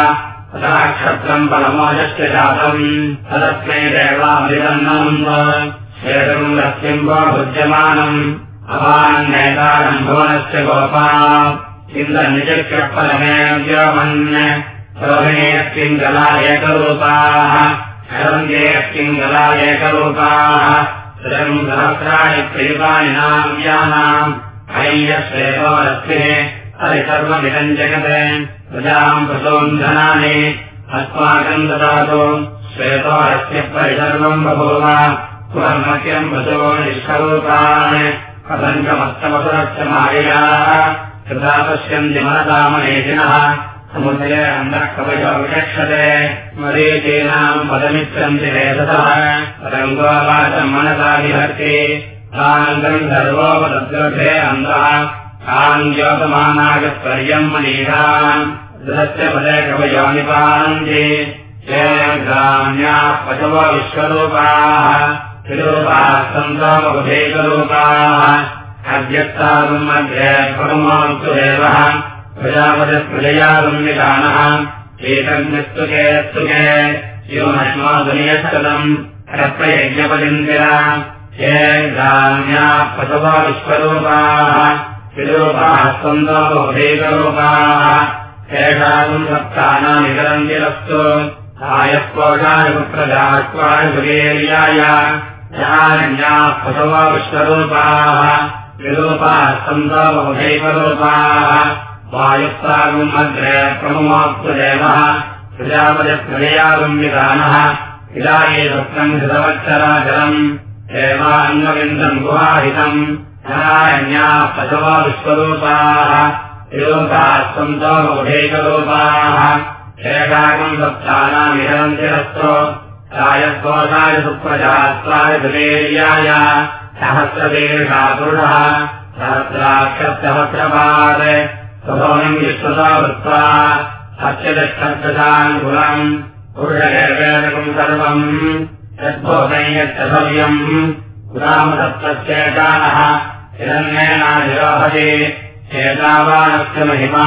तथा क्षत्रम् परमोजस्य जातम् तदस्मै देवाभिदन्नम् शेषम् रक्तिम् वो भुज्यमानम् अपान्नेतारम् भुवनस्य गोपा। इन्द्रनिजक्षपरमेव्योमन् रोहिणीयस्मिङ्गला एकरूपाः शरन्त्येऽस्मिङ्गला एकरूपाः श्रम् सहस्राणि प्रियुतानि नाम्यानाम्। हैयश्वेतोरस्मिः हरिसर्वमिदम् जगते। प्रजाम् प्रसोन्धनानि अस्माकम् ददातु। श्वेतोरस्य परिसर्वम् बभूव पुनर्मक्यम् वचो निष्करूपान् कथञ्चमस्तमसुरस्य मायया कृता पश्यन्ति मनदामनेशिनः समुद्रे अन्धः कवयो विचक्षते मरीचीनाम् पदमिच्छन्ति वेदतः रङ्गोवाचम् मनसा विभक्ति तानन्तरम् सर्वोपदग्रथे अन्धः दृढस्य पदे कवयो निपान्ति। ग्राम्याः पशवो विश्वरूपाः एतन्यस्तुके स्तुके शिवमश्मादुनियस्तदम् रत्नयज्ञपदिन्दिरा हे ग्राम्याः पशवो विश्वरूपाः त्रिरूपाः सन्तामबुधेकरूपाः तेषाम् सप्तानानिकरन्तिरस्तु आयस्पोषायप्रजात्वायुगेर्यायान्याः पशवो विश्वरूपाः विरूपाः सन्तामबुधैकरूपाः वायुस्तागम् अग्रे प्रमुमाप्तदेवः प्रजापतिप्रजयागम्यदानः इदा ये सप्तम् हृतवत्सराजलम् देवान्नविन्दम् गुहाहितम् नारायण्याः पशवो विश्वरूपाः विरूपाः सन्तामबुधैकरूपाः सहस्रदेशा पुरुषः सहस्राक्षसहस्रपाद स्वभवनम् विश्वसा वृत्त्वा सत्यदक्षानुगुणम् पुरुषगर्वेदकम् सर्वम् यद्भोगै यच्छव्यम् गुणामसप्तस्येतानः हिरण्येनाधिरोहति चेतावानस्य महिमा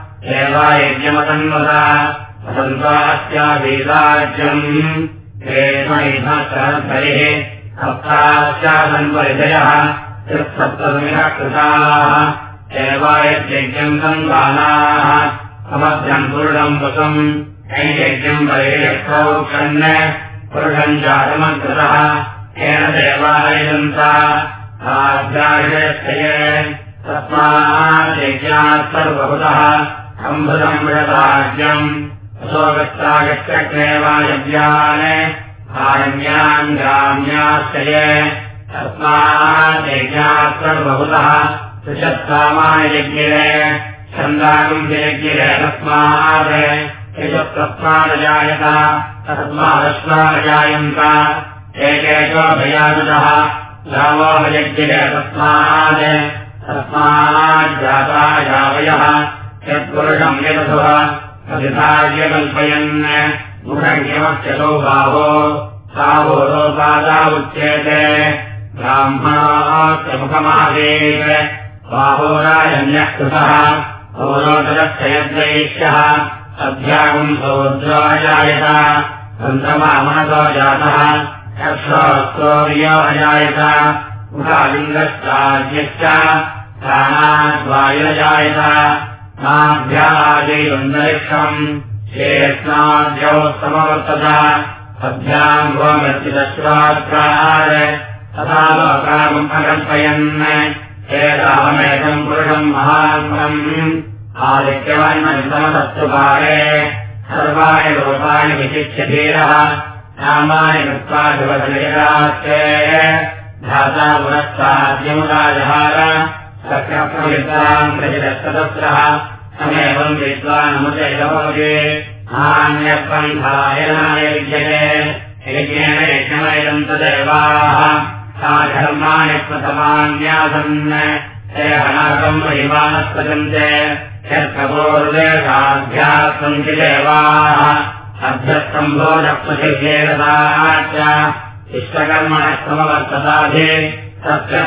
एवायज्ञमतन्वत वसन्तास्याभीराज्यम् हेमैधरिः सप्तास्यासन्परिचयः यत्सप्तमिह कृताः एवायज्ञम् सन्तानाः समर्थम् पुरुषम् वसम् ऐयज्ञम् परिरक्षन् पुरुषम् जातमकृतः येन देवालयन्ता आध्यायश्चये तस्मात् सर्वभुतः विडताज्यम् अशोगत्रागच्छक्रेवायव्यान् आरण्यान् ग्राम्याश्चये तस्मात् सर्वभुतः त्रिशत्कामायज्ञिरे छन्दाकम् यज्ञिरे तस्मात् त्रिशत्तस्मादजायत तस्मादश्वाजायन्त एकेशोभयानुतः रामोभयज्ञिरे तस्मात् तस्माज्जाता यावयः यदसुः कथितार्यकल्पयन् मुखज्ञमस्य सौभावो सावोरोपादा उच्येते ब्राह्मणास्य मुखमासीत् बाहोरायन्यः कृतः पौरोदरक्षयद्वैष्यः अध्यागम् सौद्राजायत सन्तमामनसो जातः हर्षोस्तौर्यो अजायत मुखालिङ्गश्चाद्यश्च प्राणाद्वायुरजायत अभ्याम् गोमर्चिदश्वात्राय तथा लोकामम् अकल्पयन्। एतावमेकम् पुरुषम् महात्मम् आदित्यवर्णमितमसत्सुकारे सर्वाणि रूपाणि पुरस्ताद्यमुदाजहार। सक्रप्रविद्वान् प्रचिदस्ततस्रः समेवम् विद्वानमुचैलभवते नान्यपन्थायनाय विद्यते। यज्ञेन यज्ञमयम् तदेवाः। सा धर्माणि महिमानस्पजन्ते यत्कपोर्देशाध्यात्मन्ति देवाः। अभ्यस्तम्भोजप्रसिद्धेरदाच इष्टकर्मणः समवर्तताधे तस्य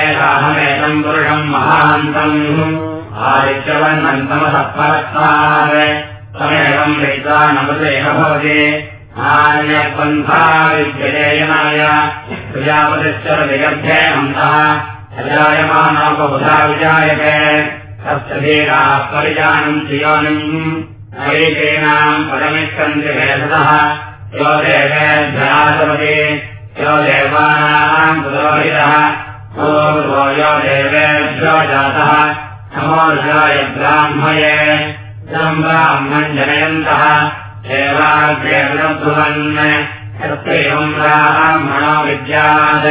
एताहमेकम् पुरुषम् महान्तम् आदित्यवन्नन्तमसत्परस्तात् तमेवम् रीत्वा नमृतेन भवति नान्यपन्था विद्यतेयनाय प्रजापतिश्च विगर्भे हन्तः अजायमानोपबुधा विजायते तस्य धीराः परिजानन्ति योनिम् नैकेनाम् परमिच्छन्ति भेदतः यो देवेभ्यासपति यो देवानाम् यो देवेभ्यो जातः नमोर्जाय ब्राह्मये इदम् ब्राह्मम् जनयन्तः देवाग्रेवन् यत्रैवम् ब्राह्मणो विद्यात्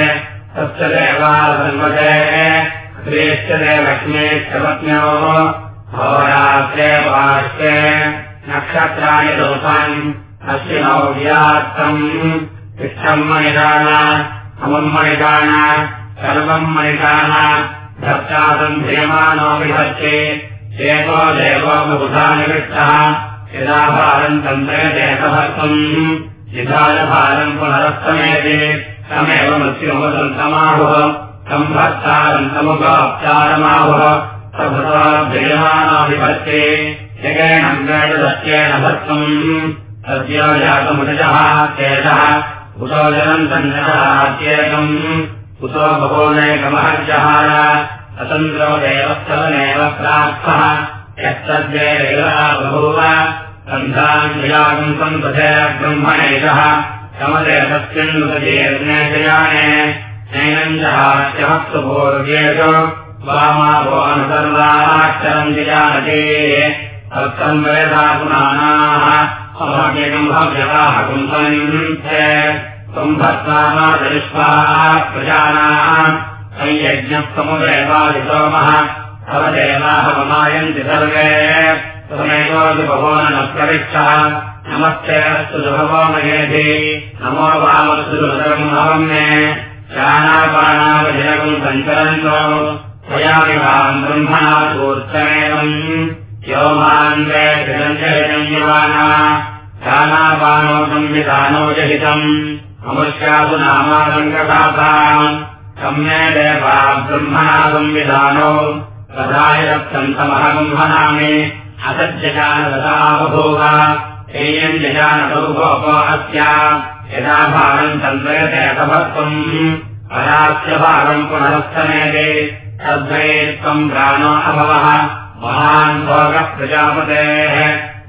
तस्य देवासन्वते श्रेष्ठते लक्ष्मीश्चपत्न्योः होरात्रे पार्श्वे नक्षत्राणि दोषान् अश्विनौ व्यात्तम् अमुम् मणिकान सर्वम् मणिकान भक्तासम् ध्रियमानो विभक्ते एको देवो बहुधा निवृत्तः यदा भारम् तन्त्रयते सभक्तम् यदा भारम् पुनरस्तमेति तमेव मत्स्योपसन्तमाहुः सम्भक्तारन्तमुपाप्तारमाहुः सभृताभ्यमानाधिपत्ये यगेण वेददत्येन भक्तम् तस्य जातमुदजः चेतः कुतो जनम् सन्नतः कुतो बहोनेकमहर्जहार स्वतन्त्रो देवस्थलमेव प्राप्तः यस्तद्वेदेव बभूव। सन्धान् विजागम् सम्पथे ब्रह्मणेशः समदेवस्यन्नुतजेर्नेशयाने नैनम् जहात्यभक्तपूर्व्येषु वामाभो अनुसर्वाक्षरम् जिजानते अर्थम् वेदा पुनानाः कुम्भस्वामादविश्वाः प्रजानाः संयज्ञस्तमुदेवादिसोमः तव देवाः ममायन्ति सर्वे। त्वमेवोपभोनप्रविष्टः नमस्ते अस्तु शुभवोमयेति नमो वामस्तु त्रिसञ्चरितम् शानापानो संविधानो जहितम् अमुष्यासु नामासङ्कटाताम् सम्ये देवा ब्रह्मणा संविधानो। तथायरप्तन्तमहगुम्भनामि असज्जजानदता बभूव हेयम् अस्या यदा भारम् तन्त्रयते अथभक्तम् परास्य भारम् पुनरस्तमेते तद्वयेत्वम् प्राणो अभवः। महान् भोगः प्रजापतेः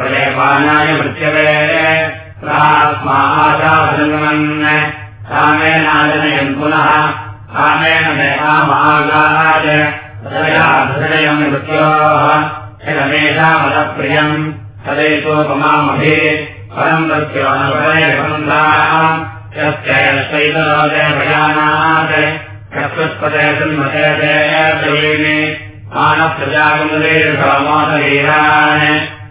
प्रलेपानाय मृत्यवे प्रास्माशासन्मन् कामेनाजनयन् पुनः कामेन देहामागाय हृदयम् मृत्योः यदमेषामदप्रियम् तदेतोपमामभि परम् मृत्योनपदयन्ताः यस्यैतरोदयभयानात् कस्पत्पदे सन्मते देवीनि मानप्रजागमदेशोमोदवीरान्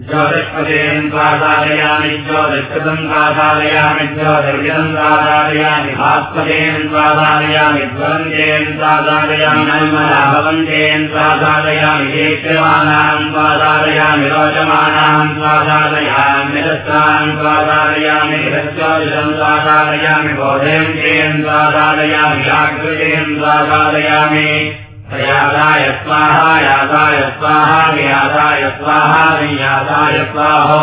विश्वाभिरोचिभिः भवानप्रसत्तमः ये यश्चर्य पूर्वतरामर्शन् भिक्षन्ते मृतसम्मत्यासः अर्थाभिरोचक्ष्या भूतोपेयन्ति अभयेषुमस्यान् ज्योतिष्पदेन्द्वादालयामि ज्योतिष्कृतन्द्वादालयामि ज्योतिर्विदन्द्वादालयामि भास्पदेन्द्वादालयामि ज्वलन्तेन्द्वादालयामि नर्मदा भवन्तेन्द्वादालयामि हेक्ष्यमानान्द्वादालयामि रोचमानान्द्वादालयामि रस्तान्द्वादालयामि रस्योदिदन्द्वादालयामि बोधयन्तेन्द्वादालयामि आकृतेन्द्वादालयामि यादाय स्वाहा यादाय स्वाहा व्यादाय स्वाहा वियादाय स्वाहो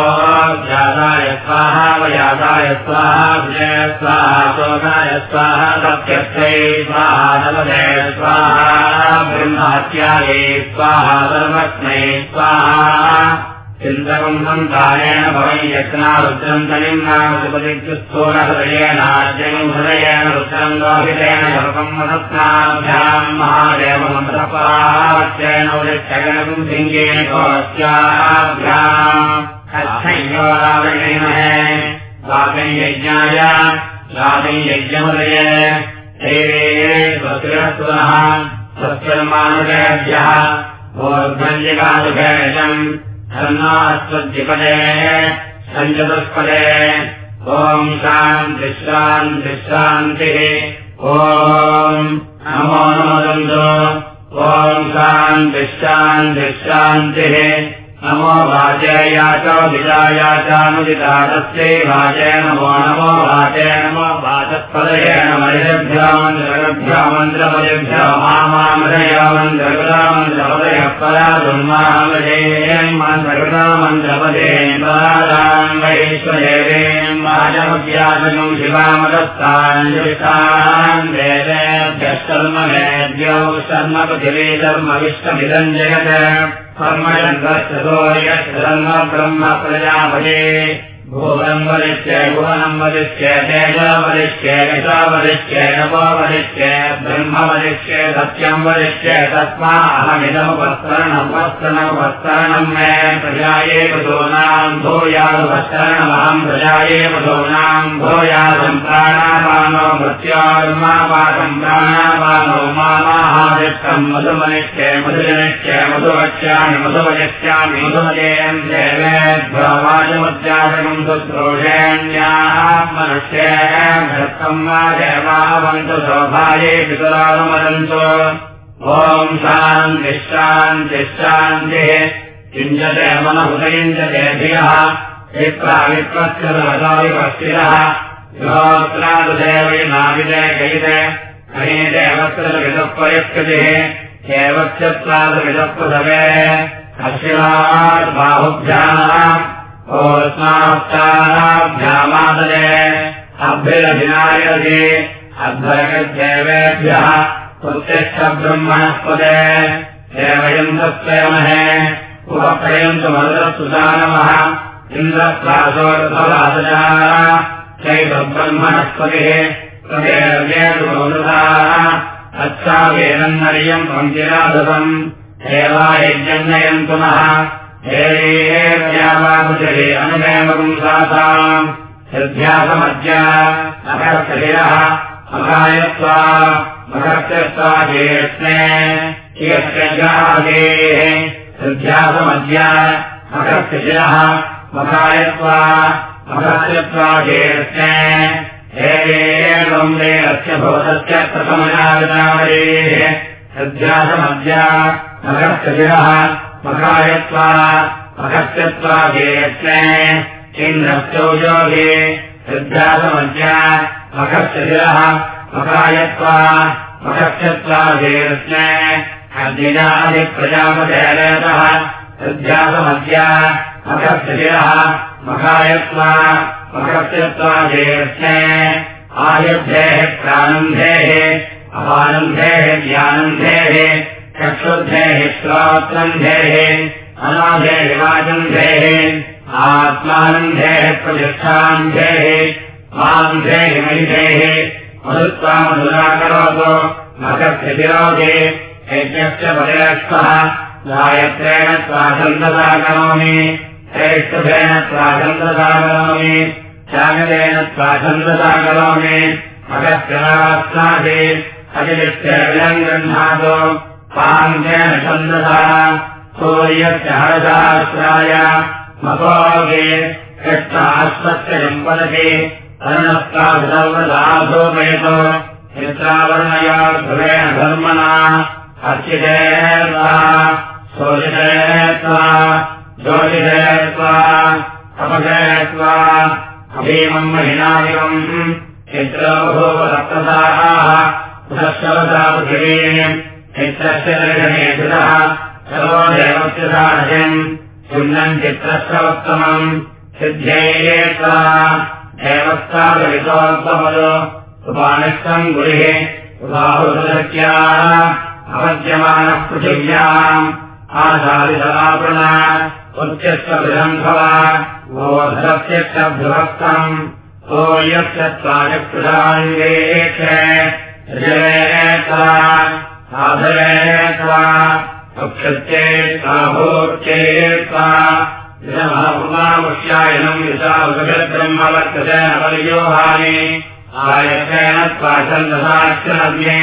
व्यादाय स्वाहा वयादाय स्वाहा विजय स्वाहा शोकाय स्वाहा सत्यर्थै स्वाहा नवदय स्वाहा ब्रह्मात्याये स्वाहा सर्वस्मै स्वाहा चिन्तकम् भवै यत्ना रुद्रन्तनिम्नामुपदिग्स्थूलहृदयेनाद्यम् हृदयेन रुद्रम् लोहितेन सर्वम् मनस्नाभ्याम् महादेवमन्त्रपात्येन उदित्यगणम् सिङ्गेन कोऽस्याभ्याम् अर्थयोरावणेमहे स्वागञ्यज्ञाय स्वागञ्यज्ञहृदय देवे स्वस्तिरस्तुनः स्वस्तिर्मानुजेभ्यः भोर्भञ्जिकासुभेषम् धर्मास्त्वद्विपदे सञ्चतुष्पदे। ॐ शान्ति शान्ति शान्तिः। ॐ नमो नमो ॐ शान्ति शान्तिः नमो वाचया च चानुदिता तस्यै वाचय नमो नमो वाचय नमो वाचत्पदये नमभ्यामन्द्रगभ्या मन्त्रपदेभ्य मामामृदय मन्त्रकृता मन्त्रपदयः परा दुर्मामृजेयम् मन्त्रकृता मन्त्रपदे पराङ्गैश्वरेण माजमभ्यासकम् शिवामदस्तान् वेदेभ्यः शर्मवेद्यौ शर्मपृथिवे धर्मविष्टमिदम् जगत् कर्मयन्द्रश्चतोर्यश्रन्म ब्रह्म प्रजापदे भूवनम् वरिष्य भुवनम् वरिष्य तेजो वरिष्य यशो वरिष्य नवो वरिष्य ब्रह्म वरिष्य सत्यम् वरिष्य तस्माहमिदमुपस्तरणम् वस्त्रणमुपस्तरणम् मे प्रजाये पशूनाम् भूयादुपस्तरणमहम् प्रजाये पशूनाम् भूयादम् प्राणापानो मृत्योर्मापाकम् प्राणापानो मामाहादिष्टम् मधुमनिष्य मधुजनिष्य मधुवक्ष्यामि मधुवयस्यामि मधुमजेयम् देवेभ्यो वाचमुद्यासकम् शुश्रूषेण्याः मनुष्येभ्यर्थम् वा देवावन्तु सौभाये पितरानुमदन्तु। ॐ शान्तिः शान्तिः शान्तिः। चिञ्जते मनहुदयुञ्जते धियः। विप्राविप्रस्य रसाविपस्थिरः गृहोत्रादुदेवै नाविदे गैते। गणीते वस्त्रविदः परिस्कृतिः अशिलात् बाहुभ्याम् ओस्मात्ताभ्यामादने अभ्युरभिनायते अभ्यगद्देवेभ्यः उत्तिष्ठब्रह्मणस्पदे। देवयन्तस्वयमहे उपप्रयन्तु मदरसुदानमः इन्द्रप्रासोरसरासजा चैतब्रह्मणस्पतिः तदेवेदुमृताः अच्छावेदन्नर्यम् पङ्क्तिराधसम् देवायज्ञयन्तु नः हेवामुचरे अनुगमपुंसाताम् श्रद्ध्यासमद्या अकर्षिरः अकायत्वा मकर्त्यत्वा चेष्णे चियश्रजादेः श्रद्ध्यासमद्या अकर्षिरः मकायत्वा मकर्त्यत्वा चेष्णे हेवेन्दे अस्य भवतस्य प्रथमयाविदावरेः श्रद्ध्यासमद्या मकर्षिरः मकायत्वा मकस्यत्वा चेष्णे इन्द्रश्चौजोगे श्रद्धासमद्या मखश्चिरः मकायत्वा मखक्षत्वा चेष्णे अग्निजादिप्रजापतेरतः श्रद्धासमद्या मखश्चिरः मकायत्वा मखक्षत्वा चेष्णे आयुद्धेः प्रानन्देः अपानन्देः ज्ञानन्देः चक्षुर्धेः श्रोत्रन्धेः अनाधेः वाचन्धेः आत्मानन्धेः प्रतिष्ठान्धेः मान्धेः मयिधेः मधुत्वा मधुरा करोतु मकस्थितिरोधे यज्ञश्च पदेष्टः गायत्रेण स्वाछन्दसा करोमि श्रेष्ठभेन स्वाछन्दसा करोमि चागलेन स्वाछन्दसा करोमि अतिरिक्तेन गृह्णातु सम्पदति अर्णस्तासौरदासोपयतो चित्रावर्णया ध्रुवेण धर्मणा अर्चिते त्वा शोषिते त्वा ज्योतिषे त्वा तपसे त्वा अभीमम् महिनादिकम् चित्रबभूव रक्तसाः पुरश्चवता पृथिवीम् चित्रस्य कृतः सर्वो देवस्य साध्यम् पुण्यम् चित्रस्य उत्तमम् सिद्ध्ये देवस्तादवितोत्तमदो उपानिष्टम् गुरिः उदाहुदक्याः अपद्यमानः पृथिव्याम्। आधारितलापृण उच्यस्य बृहन्भवा। गोधरस्य च आयतेन स्वासन्दसाक्षणज्ञे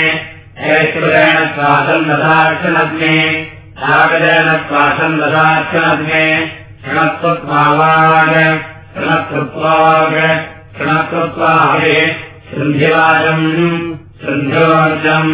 हेतुरेण स्वासन्दसाक्षणज्ञे सागरेण स्वासन्दसाक्षणज्ञे क्षणत्वत्मावाग क्षणत्वत्वाग क्षणत्वत्वाहे सन्धिवाजम् सन्ध्योर्जम्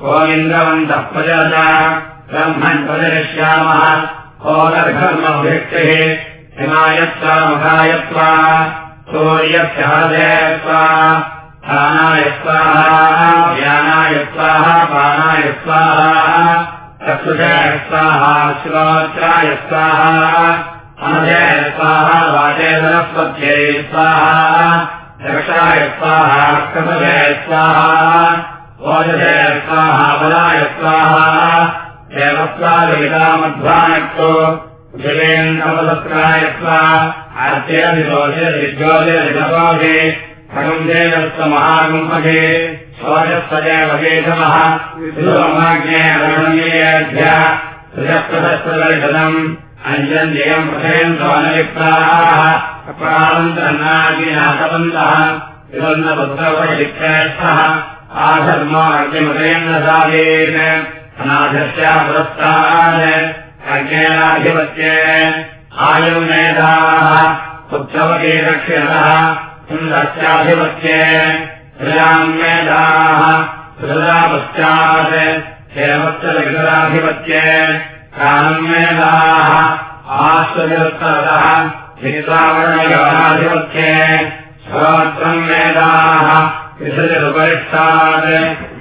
कोमिन्द्रवन्तः प्रजत ब्रह्मन् प्रदरिष्यामः कोदर्घर्मभिक्षिः हिमायत्वामुखायत्वा सूर्यस्य हृदयत्वा स्थानायत्वाः ज्ञानायत्वाः पानायत्वाः चक्षुषयत्वाः श्रोत्रायत्वाः अनजयत्वाः वाचेदनस्पत्यै स्वाहा आर्त्यदिजोजोजे खगम् देवस्तमहागुम्पगे स्वजस्वजयवगेशमः विदुरमाज्ञेयर्णमेयध्य त्रिजप्रदस्प्रदर्शनम् अञ्जन् जयम् प्रथयन्तोऽनलिप्ताः अपरान्तरन्नागिनाथवन्तः विवन्नपुत्रवशिक्षयस्थः आधर्मार्जमतयन्नसादेन अनाथस्या पुरस्तान् अज्ञेनाधिपत्ये आयुर्मेधाः पुत्रवती दक्षिणः। सुन्दस्याधिपत्ये प्रजाम् मेधाः सुहृदा पश्चात् हेमत्सविग्रहाधिपत्ये हितावर्णयोनाधिपत्ये श्रोत्रम् मेधाः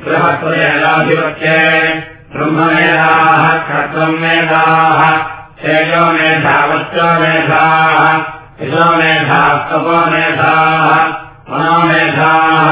बृहस्पतिमेधाधिपत्ये ब्रह्ममेधाः क्षत्रम् मेधाः तेजो मेधावश्चो मेधाः यशो मेधाः तपो मेधाः मनोमेधाः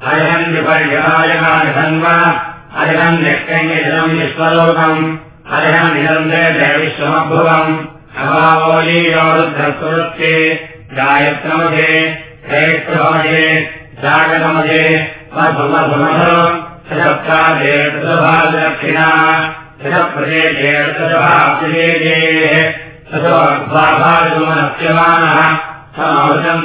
निघराजरस्तु हरिहम् विपर्यगायकानिधन्व हरिहम् निष्कैन्यजनम् विश्वलोकम् हरिहम् निरन्दे देविश्वमभुवम् अभावोलीयोरुद्धस्वृत्ते गायत्रमधे त्रैत्रमधे जागतमधे मधुमधुमधु सप्तादे दशभादक्षिणा दशप्रदेशेर्दशभाप्रदेशेः सदोर्भाभागमनस्यमानः समावृतम्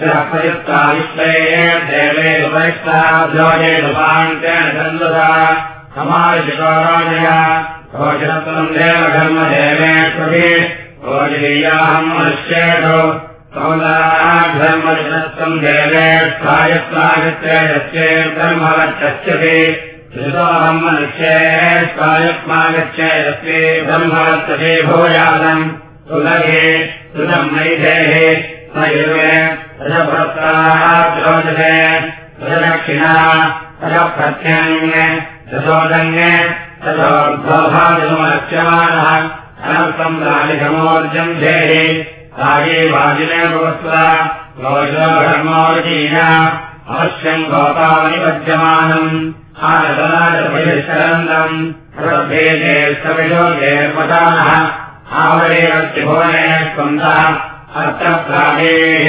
विश्वे देवे सन्दधा समानचितोरोजया रोचनत्वम् देवधर्मदेवेष्वभि रोजनीयाहम् मनुष्येषु धर्मजनत्वम् देवे स्वायत्मागच्छे ब्रह्मवच्छस्यते श्रुतोऽहम् मनुष्ये स्वायत्मागच्छे ब्रह्मवर्तते भूयानम् सुलभे सुतम् मैधेः न युवे रजभक्ताः रजदक्षिणा रजप्रत्यङ्गे रजोदङ्गे रजोर्भोभाजमलक्ष्यमाणः अनर्थम् राजसमोर्जम् धेः राजे वाजिने भवत्वा रोजोधर्मोर्जीना अवश्यम् गोपावनिपद्यमानम् आनदनादपरिशरन्दम् प्रभेदे सविशोदेर्पदानः आवरेवत्रिभुवने स्पन्दः अर्थप्राणेः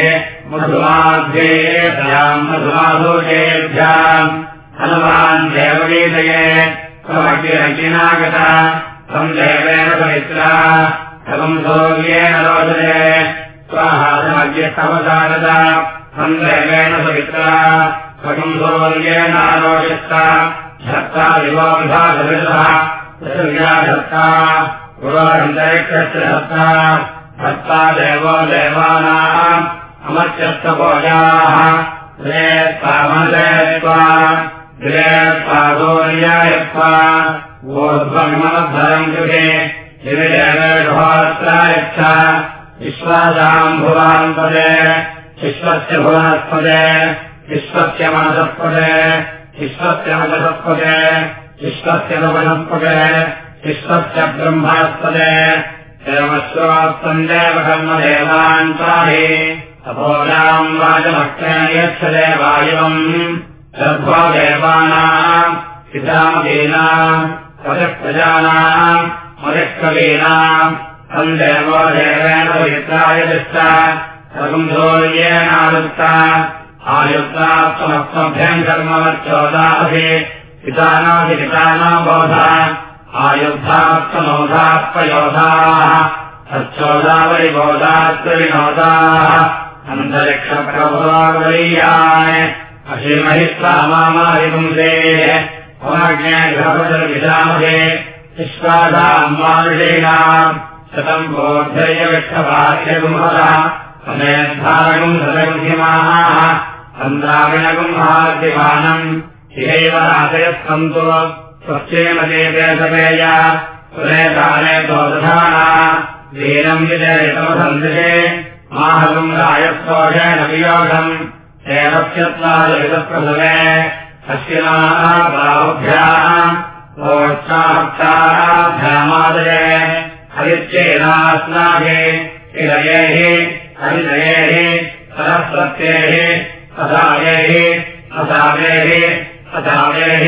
मधुमाध्येभ्याम् मधुमाधूषेभ्याम् हनुमान् देवगीतये स्वमग्निरञ्जिनागता त्वम् देवेन पवित्रा कथम् सौर्येण रोचते। स्वाहासमग्यस्तवसारदा त्वम् देवेन पवित्रा कथम् सौर्येणारोचता धत्ता युवाविभासविदः पृथिव्या धत्ता पुरोरन्तरिक्षस्य धत्ता देवो देवानाम् अमर्त्यस्तभोजाः द्वे त्वामदयत्वा द्वे त्वादोर्यायत्वा ऊर्ध्वमधरम् गृहे शिविरेणोत्रायच्छ विश्वासाम् भुवान् पदे विश्वस्य भुवनस्पदे विश्वस्य मनसत्पदे विश्वस्य मदसत्पदे विश्वस्य नवनस्पदे विश्वस्य ब्रह्मणस्पदे एवमश्वात्सन्देव कर्मदेवान् पाहि तपोजाम् वाचमक्षेण यच्छदे वायुवम् सर्वो देवानाम्। पितामदीनाम् प्रजानाम् मयःकवीनाम् तम् देवो देवेन पवित्राय दृष्टा। सर्वम्भोर्येणायुक्ता आयुक्ता कर्मवच्चोदासि पितानादिपिताना बोधा आयुद्धात्मनोधात्मयोधाः तच्चोदावरिबोधात्मविनोदाः अन्तरिक्षप्रभुवावलीयान् अशिमहित्वामामारिपुंसेः पुनर्ज्ञानविधामहे विश्वासाम् मानुषीणाम् शतम् बोद्धयविक्षभाष्यगुंहः समेद्धारगुम् सदगुंहिमाः सन्द्राविणगुंहाद्यमानम् शिहैव राशयस्सन्तु स्वस्येमदेते रायस्तोषेण वियोगम् सेवस्यत्वादविदप्रसवे अश्विनाः बाहुभ्याम् ओष्टाभ्यामादये हरिच्चेनास्नाभे हिरयेः हरिदयेः सरस्वत्येः असावेः असावेः असावेः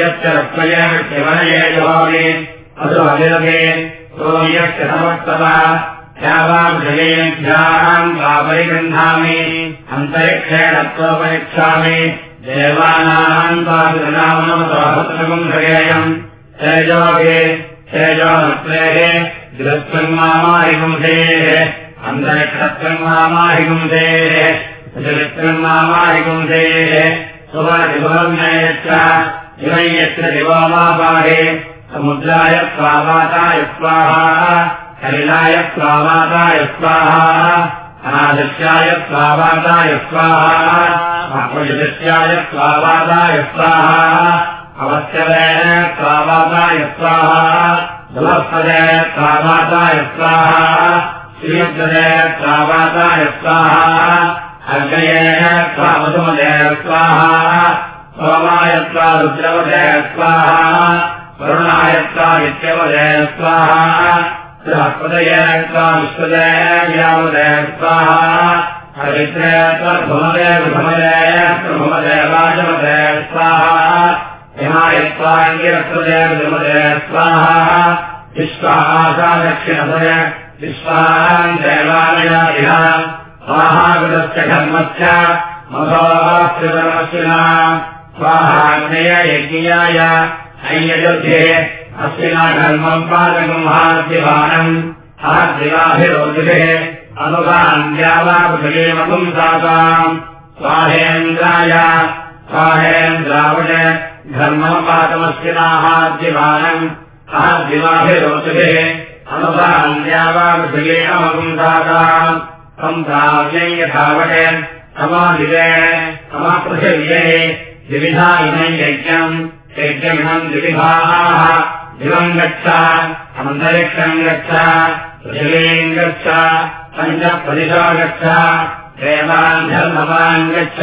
यस्य रक्मयेन शिवनये जोगे असुभगिरगे सोयस्य समस्तवा ध्यावाभ्ययेभ्याम् पापरिगन्धामि अन्तरिक्षेण त्वपरिच्छामि देवानाम् पादनामनमसहस्रकम् हृगेयम् तेजोगे तेजोनत्रेः गृहत्वन्मामाहिगुंसेः अन्तरिक्षत्वन्मामाहिगुंसेः नामादिपुंसेः इमै यत्र दिवोमापाहे समुद्राय हरिणाय स्वावाताय स्वाहा अनादृश्याय स्वावाताय स्वाहा अपयदृश्याय स्वावाताय स्वाहा श्रियद्वदे स्वावाताय स्वाहा अग्नयेन स्वामधुमदे स्वाहा सोमाय स्वा रुद्रवदे स्वाहा वरुणाय स्वा नित्यवदे स्वाहा बृहस्पतयेन स्वा विश्वदयावदे स्वाहा हरिद्रे त्वभुमदे विभमदे प्रभुमदे वाजमदे स्वाहा विश्वासा दक्षिणपदे विश्वान् देवालयादिह स्वाहागुदस्य धर्मस्य मधोस्त्रिवरमश्विना स्वाहाग्नेय यज्ञाय अय्यजुद्धे अश्विना धर्मम् पादगुंहाद्यवानम् आद्दिवाभिरोधिः अनुगान्द्यावापुषयेमपुंसाताम् स्वाहेन्द्राय स्वाहेन्द्रावण धर्मपादमश्विनाहाद्यवानम् आद्दिवाभिरोधिः अनुगान्द्यावापुषयेमपुंसाताम् यथावटे समादिवे समापृथिव्ये द्विविधा इमम् यज्ञम् यज्ञमिमम् द्विविधाः दिवम् गच्छ अन्तरिक्षम् गच्छ पृथिवीम् गच्छ पञ्चप्रदिशो गच्छ देवान् धर्मवान् गच्छ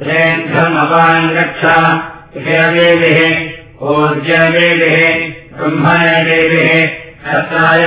त्रेन् धर्मवान् गच्छ ऊर्जवेभिः ब्रह्मणे देविः क्षत्राय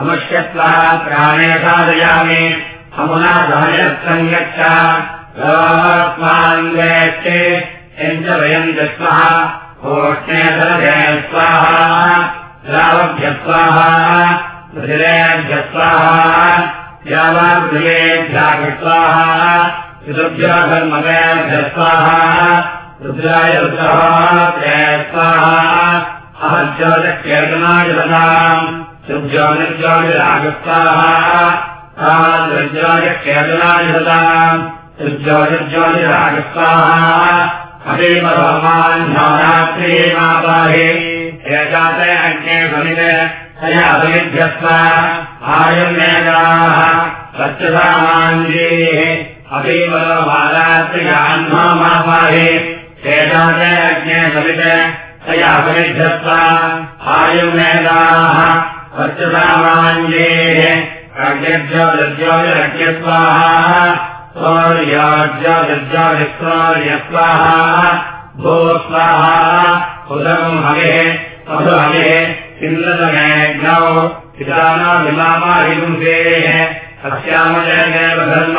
अमुष्यत्वा प्राणे साधयामि। अमुना सहजत्सम् गच्छ स्वाङ्गेष्टे यञ्च वयम् दस्मः ओष्णे सरभे स्वाहा। रावभ्य स्वाहा। पृथिवेभ्य स्वाहा। यावापृथिवेभ्यः स्वाहा ऋतुभ्यो धर्मवेभ्य स्वाहा रुद्रः ते स्वाहा अहज्योतिर्केतनायुधताम् सुज्योतिर्ज्योतिरागस्वाहा रुद्रायकेतनायुधताम् सुज्योतिर्ज्योतिरागस्वाहा हरेम भगवान् नवरात्रीमापाहे एकाते अग्ने समित तया समिभ्यस्व आयुर्मेधाः सत्यसामान्येः अतीव महारात्रियाह्नमापाहे अग्ने समित तया समिभ्यस्व आयुर्मेधाः सत्यसामान्येः अग्निभ्यो दृज्योतिरज्ञस्वाहा स्वाहा भो स्वाहा उदकम् हवेः मधु हवेः इन्द्रतमेघ्नौ पितानाभिमामाहिपुंसेः अस्यामजयदेव धर्म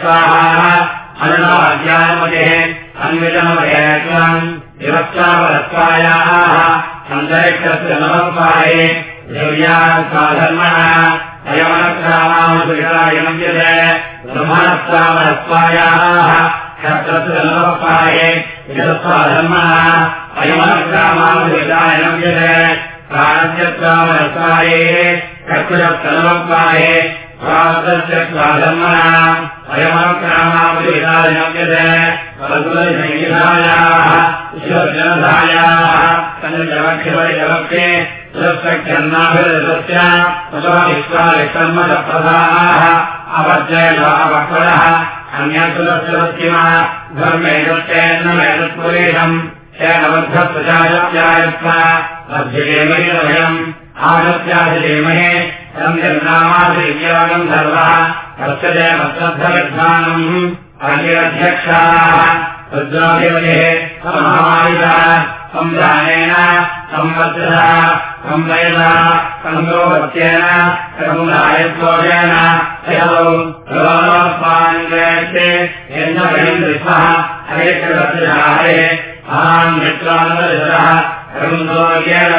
स्वाहा। अनुनाद्यामतिः अन्वितमभयत्वम् विवत्सावरत्वायाः अन्तरिक्षस्य नमस्वाहे दिव्याः स्वाधर्मः अयमनक्रामानुसुरायमन्यते ब्रह्मणस्वामरत्वायाः क्षत्रस्य नमस्वाहे विदस्वाधर्मः अयमनक्रामानुसुरायमन्यते प्राणत्यत्वामरसाये कर्कुशस्तनमत्वाये स्वातन्त्र्यत्वाधर्मणा अयमनुक्रामापरिधायते संहितायाः ईश्वरजनधायाः कञ्जलक्षिवक्षे सुरक्षन्नाभिरस्य अन्यसुरक्षिमा धर्मेणश्चेन्नमेतत्पुरेशम् चेनबद्धप्रचारत्यायत्वा लभ्येमहिवयम् आगत्यादिमहे सन्धिर्नामादिव्यागम् धर्मः तस्य देवश्रद्धविद्वानम् अन्यध्यक्षाः रुद्राधिपतिः समहायुधः संधानेन संवत्सरः संवेदः सन्दोपत्येन समुदायत्वजेन यन्नः हरेकृतः अहम् मित्रानन्दः करुन्दोर्येण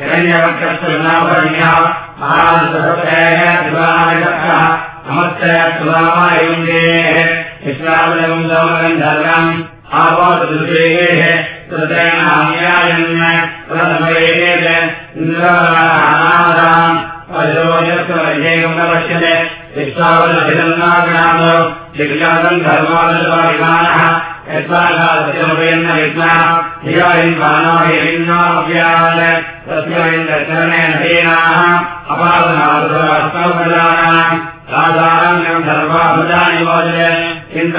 हिरण्यवक्षस्तुनाभरण्यः महासहः नमस्ते विश्वामलम् गौरगन्धर्वम् आवादुषेः कृतेनाम्यायन् प्रथमयेत् इन्द्राम् पशोजस्वरजेगमपश्यते विश्वावलभिदन्नागणादो जिज्ञासम् धर्मादविमानः यत्त्वाघातमपयन्न विज्ञाः धियायिन्वानाभिन्नाव्याल तस्मिन् धेनाः अपादनादुराणाम्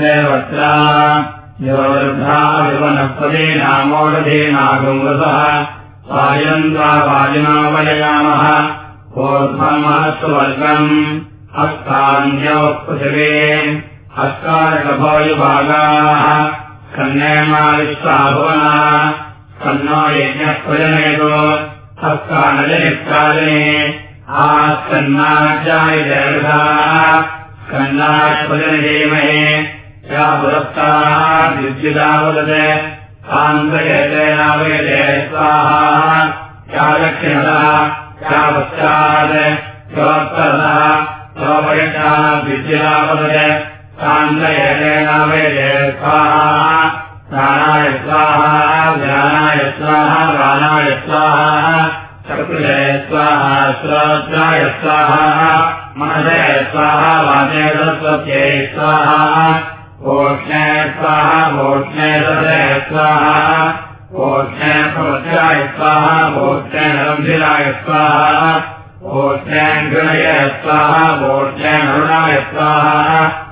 देवत्रा। योर्धाविवनस्पदीनामोषधीनागुङ्गसः वायन्त्वा वाजिनो वययामः ऊर्ध्वमहस्वर्गम् हस्तान्योः पृथिवे हस्तारकभोयुभागाः कन्यमाविश्वाभुवना कन्नो यज्ञः प्रजनेतो हस्तानजनिष्काजने आस्कन्नाजायदेवताः कन्नाष्पजनधीमहे या पुरस्ताः द्विद्युदावदते कान्तयतेनावयते स्वाहा। या दक्षिणतः। या पश्चात्। स्वोत्तरतः स्वपयशाः द्विद्युदावदते कान्तयतेनावयते स्वाहा प्राणाय स्वाहा ज्ञानाय स्वाहा प्राणाय स्वाहा स्वाहा श्रोत्राय स्वाहा मनसय स्वाहा सरस्वत्यै स्वाहा ओष्णय स्वाहा ओष्णय सदय स्वाहा ओष्णय प्रवच्याय स्वाहा ओष्णय नरंशिलाय स्वाहा ओष्णय गृणय स्वाहा ओष्णय नरुणाय स्वाहा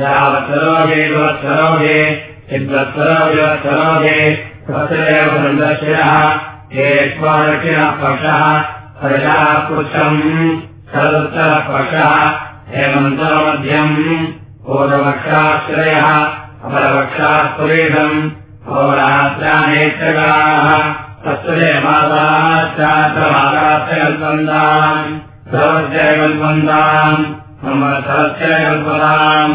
यावत्सरोजे वत्सरोजे चिद्वत्सरोजवत्सरोजे तत्रैव सन्दर्शिनः हेष्वादक्षिणः पक्षः प्रजाः पुच्छम् शरदुत्तरपक्षः हेमन्तरमध्यम् पूर्ववक्षाश्रयः अपरवक्षास्पुरेशम् होरात्रानेत्रगाः तत्सुरे माताश्चात्रमाताश्चकल्पन्ताम् कल्पन्ताम् संवत्सरस्य कल्पताम्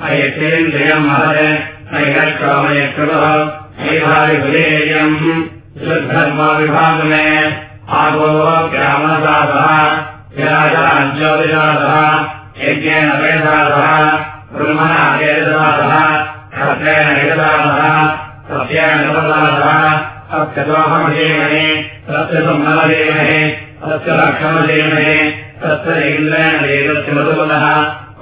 अयतेन्द्रियम् महरे नैकक्षोमयकृतः नैभारिभुलेयम् धर्मविभागमे आगो ग्रामदासः विराजाज्योतिषासः यज्ञेन वेदासः ब्रह्मणा वेददासः सत्येन वेदासः सत्येन नवदासः सत्यदोहमधीमहे सत्यसम्मलधीमहे सत्यलक्षमधीमहे तस्य इन्द्रेण वेदस्य मधुबलः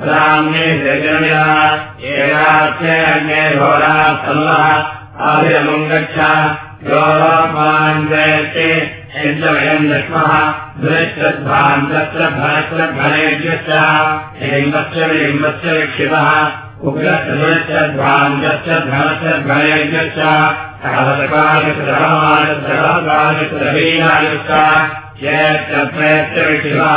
राम्ये जगन्या एकास्य अग्ने घोरात्सनवः आदिरम् गच्छ योऽस्मान् वयस्य यञ्च वयम् विष्मः दुरिश्रद्धान् तत्र विम्बस्य विक्षिपः उग्रश्रद्धान् तस्य धनश्रद्धनेभ्यश्च सहस्रकालिकृतमानसहस्रकालिकृतहीनायुश्च यच्च विक्षिपः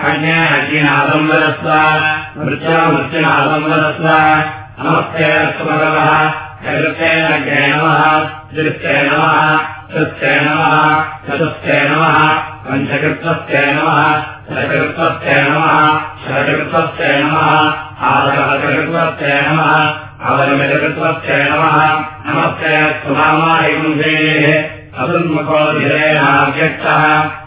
अन्ये अग्निनादम्बरस्व मृत्या मृत्युनादम्बरस्व नमस्ते जगत्तेन ज्ञानमः दृष्टे नमः कृत्ये नमः नमः पञ्चकृत्वस्ते नमः शतकृत्वस्ते नमः शतकृत्वस्ते नमः नमः नमः नमस्ते सुनामायुंसेः असुन्मुखोधिरेणाव्यक्तः यमस्य दोषस्वभाध्याभे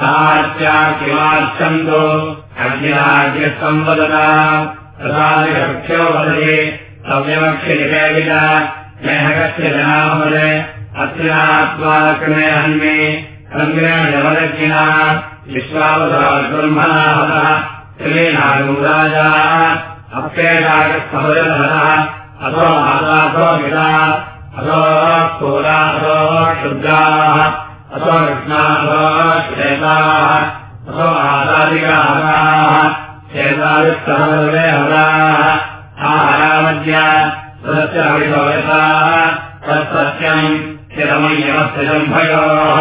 ताच्या किमार्चन्तो अग्निराज्यसंवदता तथादिभक्ष्यो वदति सव्यमक्षिनिपेविता नेहकस्य जनामदे अत्रात्माक्रमे हन्मे रङ्गेण जवदज्ञिना विश्वावधाब्रह्मणाहतः त्रिवेणागुराजाः अप्येषागस्तभजधरः अथो माताथो पिता अथो शुद्धाः अथो कृष्णाथो श्वेताः अथो आदादिकाहराः श्वेतादिस्तभवे हराः आहरामद्य तदस्य हरिभवताः तत्सत्यम् चिरमय्यमस्तिजम्भयोः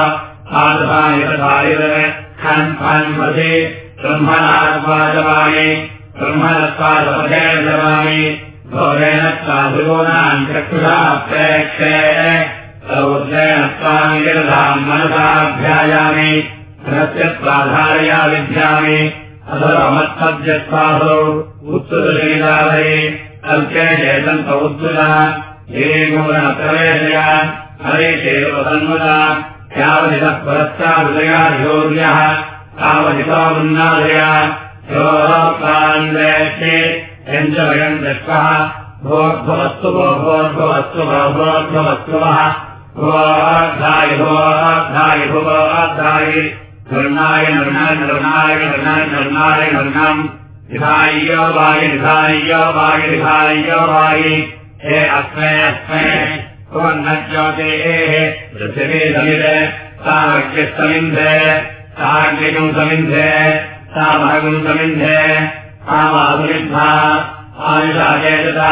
आदभानि तथारिवे खन् फन् पथे ब्रह्मणात्वाजवामि ब्रह्मणत्वादपथे जवामि गौरेण त्वाभुगोनाम् चक्षुषा प्रेक्षे धनस्य त्वाधारया विद्यामि अधरमत्मद्यत्वासौ उत्तुलीलाभये अल्पे चेतन्त उत्तुला हे मूलनत्रवेदया हरे योगान्वेष्टे यञ्च वयम् दृष्टः भोर्भवस्तु भोर्भवस्तु भोर्भवस्तुवः भोर्धाय भोर्धाय भुवोर्धाय निर्णाय निर्णाय निर्णाय निर्णाय निर्णाय निर्णाम् विधाय्य वायि विधाय्य वायि विधाय्य वायि हे अस्मै अस्मै पुनज्योतेः पृथिवी समिधे सामग्यस्तमिन्धे साग्निकम् समिन्धे सा महगुम् समिन्धे सा माधुरिद्धा आयुषा चेतसा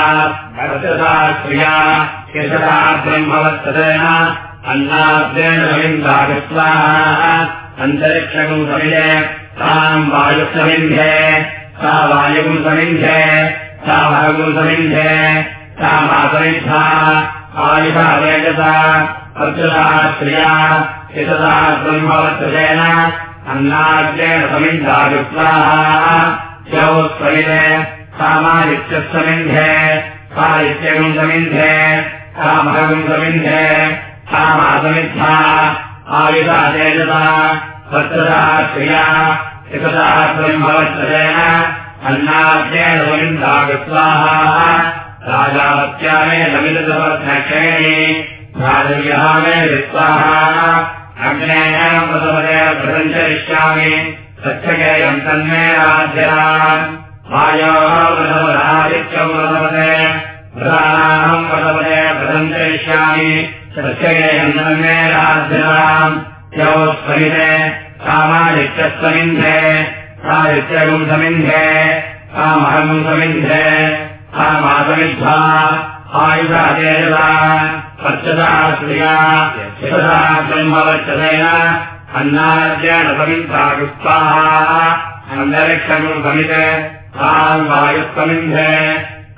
भरतसा क्रिया यशसा ब्रह्मवत्सदेन अन्नाद्येन समिन्धा कृत्वा अन्तरिक्षकम् समिधे ताम् वायुसमिन्धे सा वायुगुम् समिन्धे सा महगुम् समिन्धे सा मातरिद्धा आयुषा वेदसा अर्जुता श्रिया यशसा ब्रह्मवत्सदेन अन्नाद्येन समिन्धा कृत्वा यौ स्वमिदे सामादित्यस्वमिन्धे साहित्यगुम् समिन्धे सा महगुम् समिन्धे सा मासमिद्धा आयुषा तेजसा वत्सदा श्रिया यशसा ब्रह्मवत्सदेन अन्नाद्येन समिन्धा कृत्वा राजावत्या मे लमितवर्धक्षयणे राजव्यः मे विस्वाहा अग्नेयम् प्रथमते प्रसञ्चरिष्यामि सत्यकेयम् तन्मे राज्यान् वायोः प्रथमरादित्यम् प्रथमते प्रधानाहम् प्रथमते प्रसञ्चरिष्यामि सत्यकेयम् तन्मे राज्यान् यौ स्वमिते सामादित्यस्वमिन्धे सादित्यगुम् समिन्धे सामहगुम् समिन्धे सा मातमिद्धा आयुषा चेतसा वर्चसा श्रिया अन्तरिक्षगुम् समिते ताम् वायुस्समिन्धे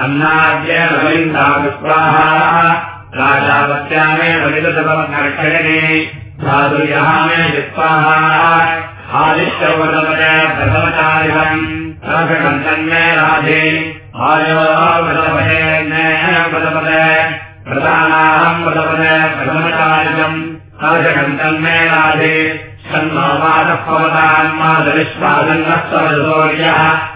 अन्नाद्येन समिन्धा कृत्वाः राजावत्या मे समितसपक्षणे धातुर्यः मे आदित्यवदपदे प्रथमचारिवम् राजकन्तन्मे राधे। आयोपदपदे पदपदे प्रधानाहम् पदपदे प्रथमचारिजम्। राजकन्तन्मे राधे। सन्मादः पवतान्मादविश्वासन्नस्तौर्यः आशम्भवम्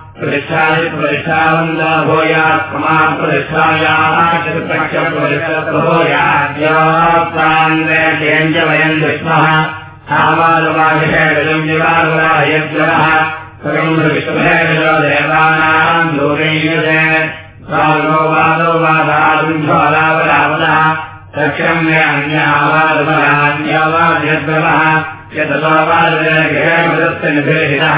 प्रतिष्ठादि प्रतिष्ठावन्दा भूयात्मा प्रतिष्ठायाः चतुर्पक्षप्रतिष्ठभूयाद्यात्माञ्जयक्रियम् च वयम् दृष्टः सामानुवादिषयम् विवारुरायज्वरः स्वयंविष्णुभेजो देवानाम् दूरैयते सालो वादो वादारुन्ध्वादावरावदः सख्यम् मे अन्यावादमरान्यावाद्यद्रवः यतसोवादस्य निभेहितः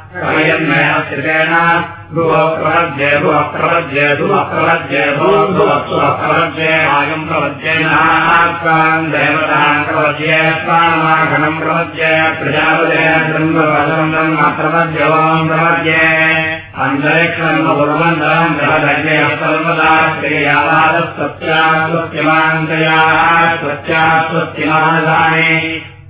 कृतेन भुवप्रपद्ये भुवप्रपद्ये भुवप्रपद्ये भुवप्रपद्ये आयम् प्रपद्येन देवतान् प्रपद्ये स्वानमाघनम् प्रपद्ये प्रजापदे ब्रह्मवदम् प्रपद्य वाम् प्रपद्ये अन्तरिक्षम् पूर्वन्तरम् ग्रहदज्ञे सर्वदा श्रेयावादस्वत्यास्वत्यमान्तयाः स्वत्यास्वत्यमानदाने मयि मेधाम् मयि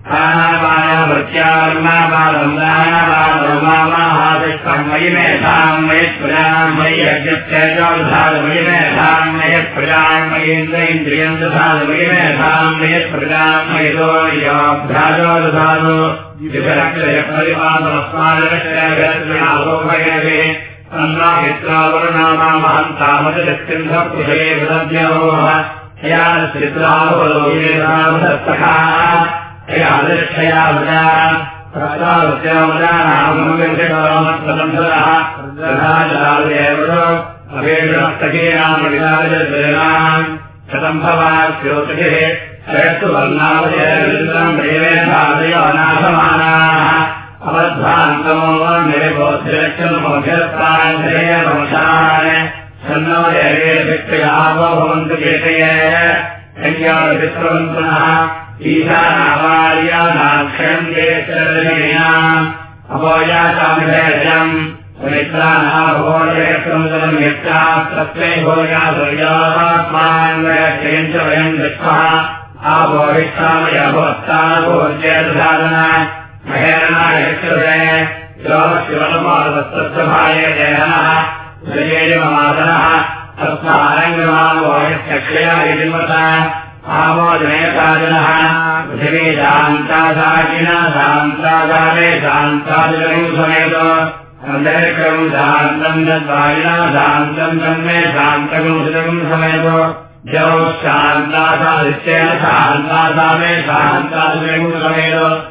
प्रजान्मयि यज्ञत्ययि मेधाम् मयत् प्रजान्मयीन्द्रेन्द्रियम् दधातु मयि मेधाम् मयत् प्रजान्मयितो योऽभ्याजो दधातु अन्नामित्रावरुणामामहन्तामतिरस्कन्धपुषे विदद्योः या चित्रावलोकेनामदस्तखा या दृक्षया वदा शतम्भवास्योतिः षट्सु वर्णावजयमेधादयो अनाथमानाः अवध्वान्तमो निरबोध्यक्षमोध्यप्राञ्जयवंशान् सन्नो जयेभिक्षयावो भवन्तु केतय कल्याणविक्रवन्तुनः ईशानावार्यानाक्षयम् देशम् अपोयातामिभेदम् मित्रानाभोजयक्रमुदलम् यच्चास्तत्त्वे भोजाधुर्यात्मान्वयक्षयम् च वयम् दृष्टः आभोविष्ठामयभवत्तानभोज्यसाधन महेरणायक्षते शिवनमादवस्तभाय जयनः जयेयमादनः तस्मारङ्गमाभोयक्षया इति आमोदमेधाजनः पृथिवी शान्तादाकिना शान्तादाने शान्तादिलम् समेत अन्तरिक्षम् शान्तम् दद्वायिना शान्तम् तन्मे शान्तगुंसितम् समेत जौ शान्तासादित्येन समेत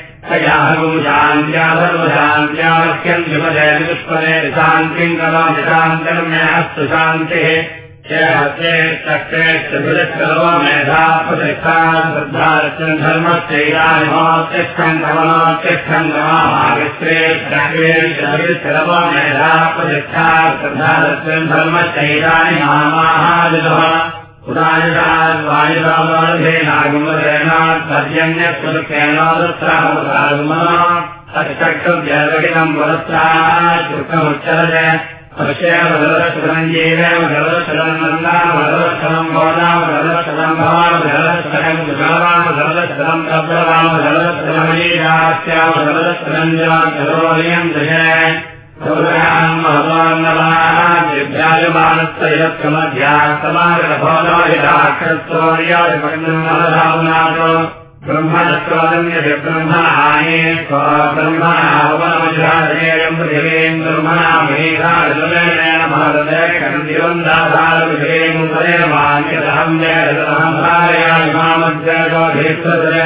शान्त्याधर्मशान्त्याख्यम् विपदे शान्तिम् कलामि शान्तर्म्यास्तु शान्तिः। मेधाप्रतिष्ठान् धर्मश्चैरानिमात्यक्षम् कमलात्यक्षम् गमाहाविश्रेष्ठेश्वरव मेधाप्रतिष्ठा श्रद्धारत्यम् धर्मश्चैरानि मामाहादिनः र्यन्यत्वकेनादत्रागमनम् पुरस्तामुच्चरय पश्येव गरदशलम् भवनाम गरदशलम् भवान् गरदशलम् जलवाम गरदशलम् कब्रवाम गरदशलमयीयास्याम गरदशलम् जलोयम् दश यत्कमध्यास्तमागतभवनादिराक्षस्तोर्यादिपण्डनाथ ब्रह्मणत्वादन्यस्य ब्रह्मणाये ब्रह्मणावनमजुराजयम् पृथिवीम् ब्रह्मणा मेघादुलेन भारतकन्दिवन्दाधारपृथिवीम् तदेन मान्यदहम् जयदहम् धारयामि मामज्जयगोधेश्वरे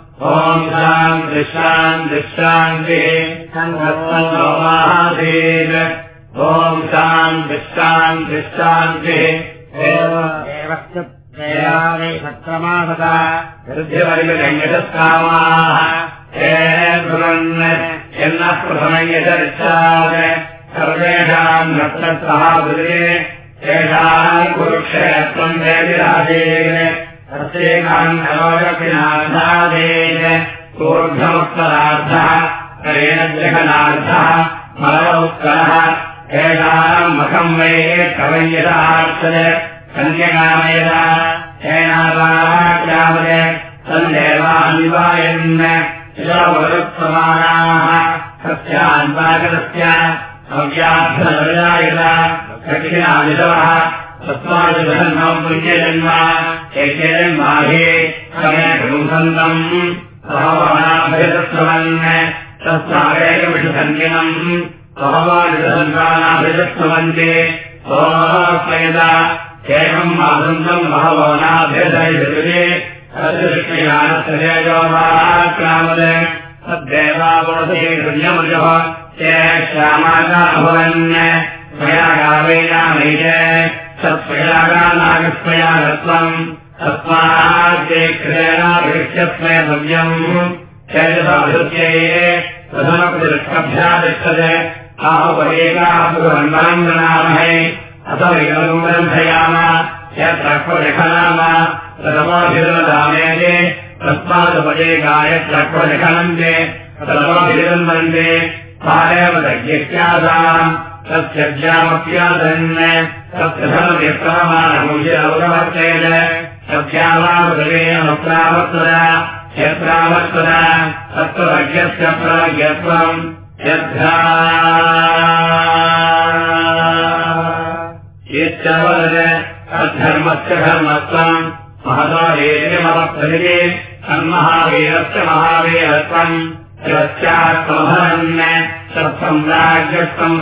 ॐ शान्तिशान्तिशान्तिः महादेव ॐ शान्तिशान्तिशान्तिः सत्रमासता वृद्धिवर्गङ्गतस्कामाः यन्नः प्रथमयचरिष्यात् सर्वेषाम् नक्षत्रः वृदे कुरुक्षेत्रम् वेदिराजेन प्रत्येकान्तरोगपिनार्थादेन ऊर्ध्वमुत्तरार्थः करेण जगनार्थः मलवोत्तरः एषाम् मखम् वै कवय्यदार्चय कन्यकामयद हेनावाक्यामय तन्देवानिवायन् शिलावरुत्तमानाः सस्यान् पाकस्य अव्याभ्ययद तस्मादिधर्मम् पुण्यजन्म एकजन्माहे समयगुसन्तम् सहवानाभिदत्तवन् तस्मादेकविषसङ्गिनम् सहवानिधसन्तानाभिदत्तवन्ते सोमयद एवम् आसन्तम् बहवानाभ्यदयते तद्दृष्टयानस्तजोभाक्रामद तद्देवापुरसे पुण्यमृजः श्यामाकाभवन् स्वया गावेनामैज प्रथमप्रतिष्ठभ्यातिष्ठते आहुपरेकापुरन्वरम् गणामहे अथ यत्रक्वलिखनाम प्रथमाभिरदामेते तस्मादुपरेकायत्रक्वलिखनन्ते प्रथमाभिरन्वन्ते तारेव तज्ञस्यासाम् तस्य ज्यामप्यादन् यद्धा यच्चवद तद्धर्मस्य धर्मत्वम् महदावेर्यमवत्सरिते तन्महावीरस्य महावीरत्वम् यस्यात्मभरन् सत्सम्राज्यत्वम्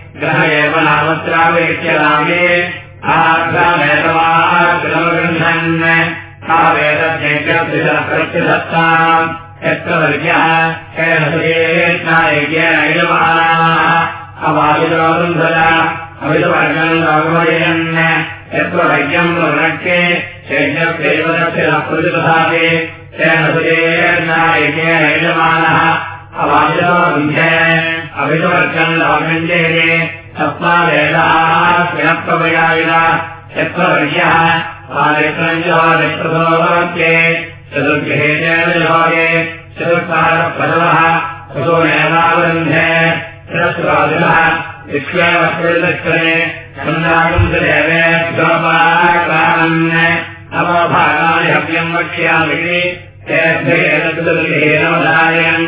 ग्रह एव नामत्रावेत्यरामे आग्रमेतवाग्रमगृह्णन् तावेदज्ञप्रतिहत्ताम् यत्र वर्ग्यः यजमानाः अवायुरोन्धर अविदवर्गम् लोकमयन् यत्र वर्ग्यम् प्रवृक्षे यज्ञप्रेवदस्य प्रतिपधाते तेन सुरेर्नायकेन यजमानः अवायुरोन्धे यत्र वर्ग्यः आदित्रञ्जोदित्रसोके चतुर्गृहेतेन योगे चतुर्कारपदवः सुतो नेवावृन्धे तिरस्वादिनः विश्वेवस्कृतक्षणे सन्दागुंसदेवेभ्योपाक्रामन् नवभागानि हव्यम् वक्ष्यामि तेभ्येन वदायन्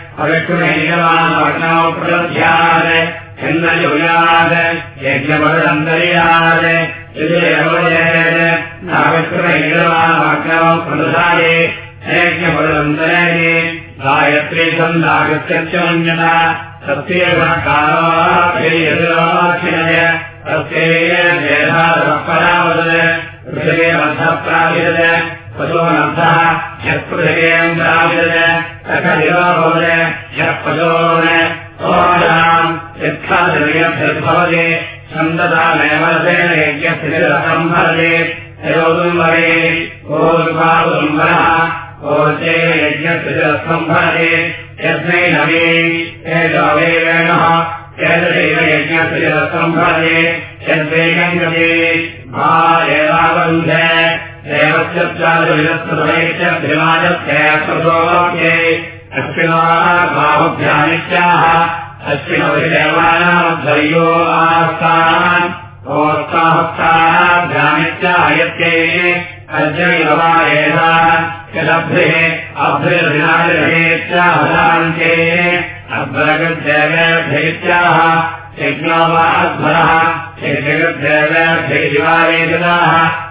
പ്രവൃത്തിയാതെ എന്ന ജോയാതെ യജ്ഞപദന്തരിയാതെ പ്രതിസാരേ യജ്ഞപദന്തരേ ഗായത്രീ സന്ദാഗത്യന്യത പരാവത് यज्ञस्य रथम् भरते ययोदुम्बरे ओर्वादुम्बरः ओर्चे यज्ञस्य रथम् भरते यस्मै नवे एषवेणः एतदेव यज्ञस्य सम्भवे यद्वेगम् गते मा एवावरुन्ध चारुविदस्तुभैश्चभ्यमाजभ्यसोके अश्विनः बाहुभ्यानित्याः आस्तान् भ्यामित्यायत्यै अर्जयवायेधा यदभ्रिः अभ्रिर्विनायहेत्याहदान्ते अभ्रगद्देवेभ्यैत्याह यज्ञो वा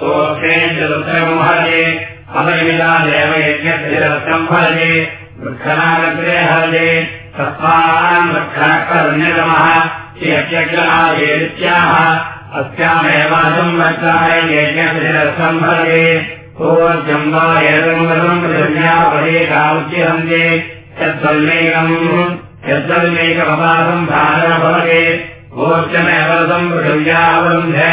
यज्ञस्थिरसम्भजे सोऽर्थेन्द्रहरे अमयमिदादेव यज्ञस्थिरसम्भजे वृक्षणाग्रे हरे तस्मान् वृक्षणकरण्यतमः यज्ञग्रहायेत्याः अस्यामेवाजम् वक्ताय यज्ञस्थिरसम्भजे पूर्वजम् वा एवम् पृथिव्यापदेकामुच्यहन्ते यद्वल्मेकम् यद्वल्मेकमपासम् भारः भवते ऊर्जमेवरसम् पृथिव्यावरुन्धे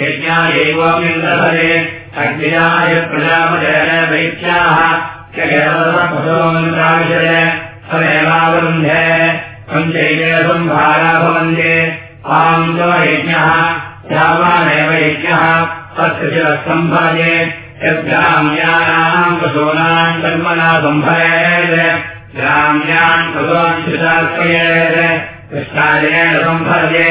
यज्ञा एवमिन्दहरे अग्नियाय प्रजापतेन दैत्याः पशोमन्त्राविषय समेवावरुन्धे पञ्चैके सम्भारा भवन्ते च यज्ञः यावानेव यज्ञः तस्य सम्भजे यद्ग्राम्यानाम् पशूनाम् कर्मणा सम्भरेत् ग्राम्यान् पशून् शिशार्पयेत् कृष्णाजयेन सम्भजे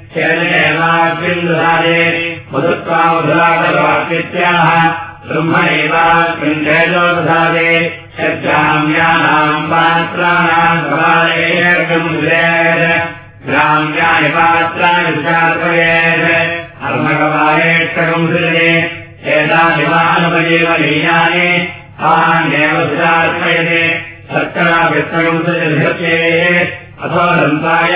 चेनेवास्मिन्दधारे मधुत्वामुधरागवाक्यत्याः ब्रह्मणैवास्मिन् तेजो दधाते यच्चाम्यानाम् पात्राणाम् समालयेर्गम् ग्राम्यानि पात्राणि विचार्पयेत् अर्मकपायेष्टकंसृजे एतानि वानुपजीवनीयानि तान्येव विचार्पयते शर्कराभिस्तकंसृजधृत्ये अथो दन्ताय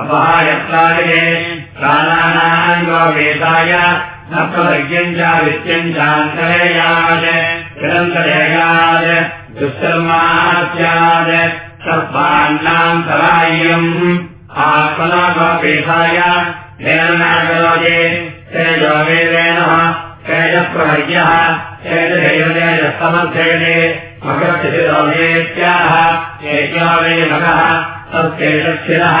अपहायत्राये प्राणानाम् वेदाय न प्रवर्ग्यम् च वित्यम् चान्तरेयात् निरन्तरेयात् दुष्कर्मास्यात् सर्वान्नाम् तराय्यम् आत्मनापेक्षाय करोति तेजोवेदेनः तेजप्रहर्यः तेजदैवतेजस्तमर्थेने मकरस्थितिरोधेत्याः एज्ञावे मकः तत्तेजस्थिरः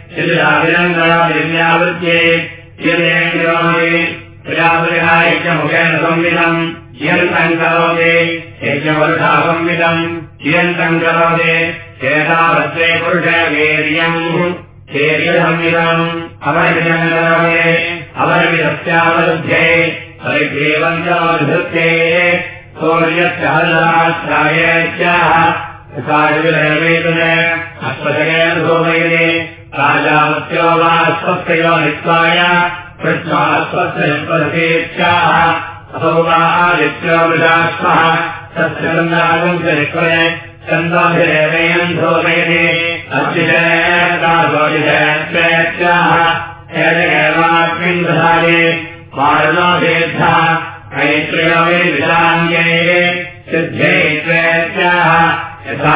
मुखेन संविदम् कियन्तम् करोति यज्ञवर्षा संविदम् कियन्तम् करोति। चेतावत्ते पुरुष वीर्यम् वीर्यसंविदम् अवरिविदम् करोति अवरिविदस्यावरुध्ये परिग्रीवन्तमधृत्ये सूर्यस्य हल्लाश्रायेन सोमयते नित्वाय पृष्ट्वा स्वस्तेच्छाः असौ वा आदित्यो मृजास्मः तस्य गन्धागम् च निष्पय चन्दाभिरेवयम् सोमयते अत्युषयेच्छाः एवस्मिन् दधाये मारणोभेद्धः ऐत्रयावे विधान्ये सिद्धे त्वेत्याः यथा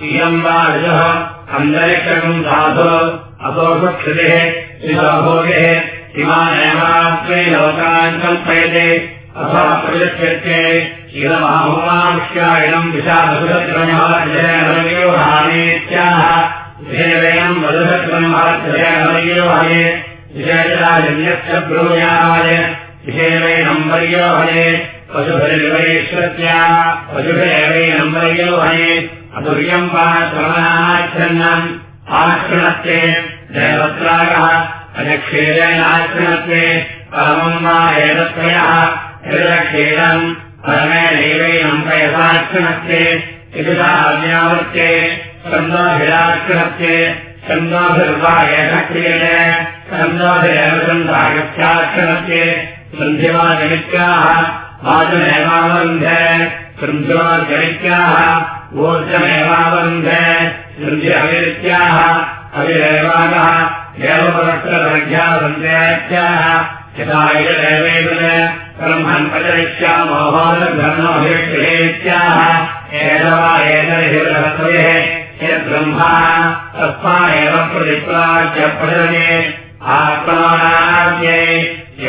इयम् वाजः अन्तरिक्षकम् साधु असोषुक्षितिः शिशोभोगिः इमानेमात्रे लोकान् कल्पयते। विशालसुरक्रमहानेत्याः विषयम् मधुरक्रमहाने विषयराजन्यस्य ब्रूयाय विषयवेनम् वर्योहने पशुभिर्वैश्वत्या पशुभिरेवैनम् वर्योहने अतुर्यम् वा श्रवणाच्छन्नम् आश्रणत्ते देवत्रागः अजक्षीरेणाश्रणत्ते परमम् वा एतत्रयः हृदक्षीरम् परमेणैवैनम् पयसाक्षणत्ते इतिदाव्यावृत्ते छन्दोभिराक्षणत्ते छन्दोभिर्वा एष क्रियते छन्दोभिरेव छन्दागस्याक्षणत्ते सन्धिवाजनित्याः वाचमेवावरुन्धे। सन्धिवाजनित्याः ऊर्जमेवावरुन्धे। सन्धि अविरित्याः अविरेवागः देवपरक्षरज्ञा सन्ध्यात्याः यथा यदेवेदन ब्रह्मन् प्रचरिष्यामोहोदधर्मोभिक्षेत्याः एदवा एतर्हिर्हत्वयः यद्ब्रह्मा तस्मा एव प्रतिप्राच्य प्रचरणे आत्मनाद्यै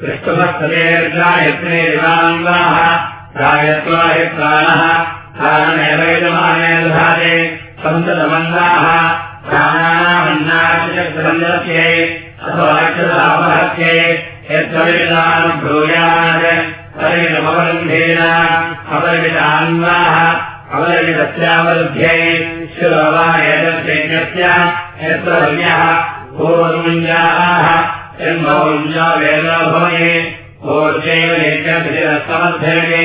पृष्ठभक्तदेर्गायत्रे दिवान्वाः गायत्वाय प्राणः प्राणमेवैजमाने दधाते सन्ततमन्दाः प्राणानामन्नाक्षत्रन्दस्यै अथवा रक्षसामहत्यै यत्त्वविदानुभूयात् परिणमवरुन्धेन अपरिमितान्वाः अपरिमितस्यावरुध्ये शिरो वा एतद्यज्ञस्य यत्र वन्यः पूर्वमुञ्जाः जन्मौञ्जा वेदो भवये ऊर्जैव यज्ञभिरस्तमध्यये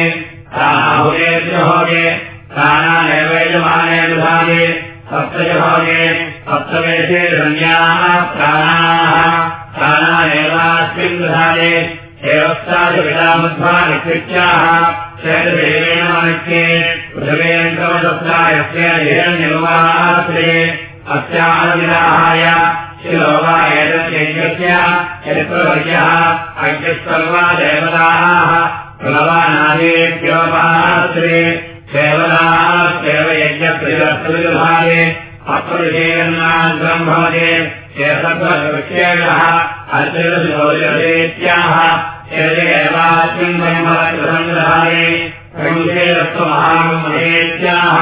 प्राणाहुरेभ्यहोगे प्राणानेवैजमाने दधाने सप्तजहोगे सप्तवेशे धन्याः प्राणाः। प्राणानेवास्मिन् दधाने देवस्तादिपितामध्वानित्याः चैतदेवेन मनुष्ये पृथिवेन्द्रमदत्तायस्य हिरण्यनुवास्त्रे अस्यादिराहाय शिलो वा एतद्यज्ञस्य चरित्रवर्यः अज्ञस्सर्वा देवताः प्रणवानादेव्योपास्त्रे सेवदास्येव यज्ञप्रियत्रिविभागे अप्रविषेयन्नान्तरम् भवते चेतत्वविक्षेणः अर्जुनशिरोजयेत्याः एवास्मिन् ब्रह्मसङ्ग्रहाये ब्रह्मेरत्वमहामहेत्याः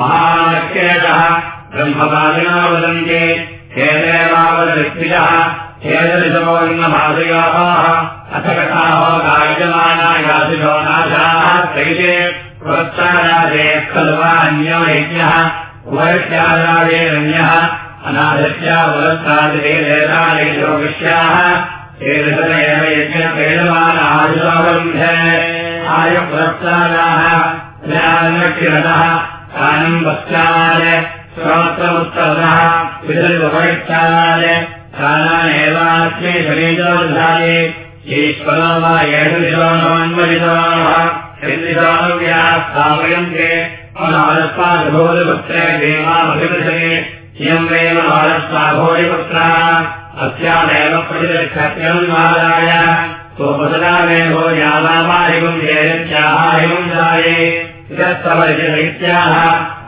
महालक्ष्येतः ब्रह्मपादिना वदन्ते हेदेवावदृष्टिजः हेदरिशमोन्नभाषयाः अथ कथाहो गायमानायासिनो नाशाः तैले पुरस्तारादे खलु वा अन्यो यज्ञः उभयस्यादादेरन्यः अनादस्या पुरस्तादिरे लेदादे योगिष्याः एतदेव यज्ञपेदमानायुवरुन्ध आय पुरस्ताराः ज्ञानक्षिरतः कानम् पश्चात् श्रोत्रमुत्तरतः विदर्वपरिष्ठात् कानानेवास्मै शरीरोधाये ईश्वरो वा येषुविशोन्वरितोव्याः स्थापयन्ते। मालस्वाभोजपुत्रे देवामभिदृशने इयम् वेव मालस्वाभोजपुत्राः अस्यामेव प्रतिरक्षत्यनुवादाय सोपसदामेभो यावामाहिमम् येत्याहाहिमम् जाये इतस्तवरिजनैत्याः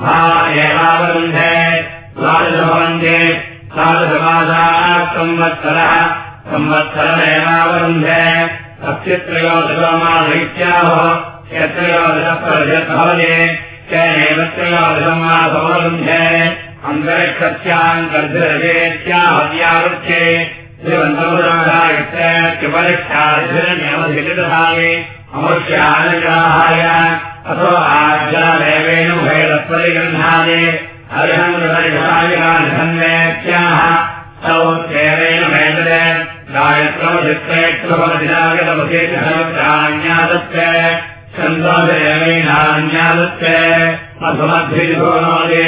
भा एवावरुन्धे द्वादशवन्दे द्वादशमासात् संवत्सरः तस्य त्रयोदशमादैत्याहो यत्रयोदशप्रभवते तेनैव त्रयोदशमासमवरुन्धे त्रिवन्तपुराणायत्युपरिष्ठाधिरण्यवधिकृतभागे अमुष्यानुग्राहाय अथो आज्यादेवेन भैरत्वरिगन्धादे हरिहङ्गरिषायगान्धन्वेत्याः तौ देवेन भैदरे गायत्रमधिरागतमधेज्ञादत्ते छन्दोदेवेनान्यादत्ते मधुमध्विभुवनोदे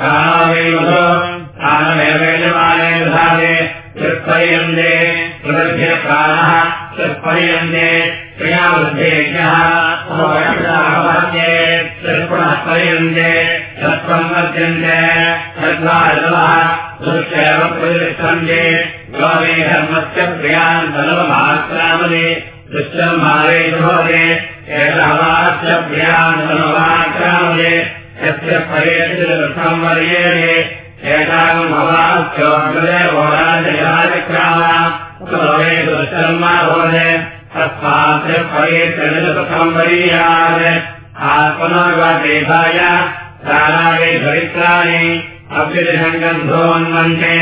काणावेमधो काणमेवेजमाने दधादे प्रदभ्य प्राणः तृत्पर्यन्दे क्रियावृद्धेभ्यः। तत्त्वम् वर्त्यन्ते तद्वादवः दृश्यैव प्रतिष्ठन्ते योगे धर्मस्य प्रियान् सर्वमाक्रामदे दृश्यम् मारे भवते एतवास्य प्रियान् सर्वमाक्रामदे यस्य पर्यन्तं वर्येते एताम् भवास्योग्रे होराजयाचक्रामे दुश्चर्मा भवते तस्मात् पर्येतम् वरीयात् आत्मनोगतेधाय प्राणागे धरित्राणि अभ्युजङ्गन्धोन्वन्ते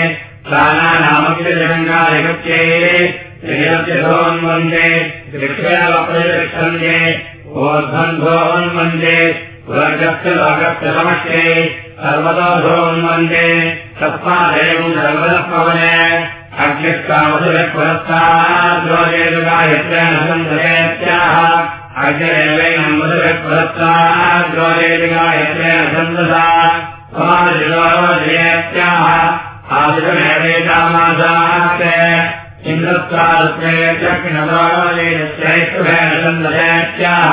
प्राणानामभ्युजङ्गाधिगत्ये धोन्वन्ते वृक्षन्ते ओर्ध्वन्धोन्वन्ते वर्गस्य लोकस्य समस्ये सर्वतोधोन्वन्ते तस्मादेवम् सर्वतः पवने अग्निष्कामधुरपुरस्ताद्रोजेदुगायत्रेण सन्दयत्याः अग्निरेवैनम् मधुरपुरस्ताद्रोजेदुगायत्रेण सन्दसा। समाजयोजयत्याः आदिकमेवेदामासात् इन्द्रत्वादत्रे चक्षिणतोजेदस्यैस्तुभेन सन्दयत्याः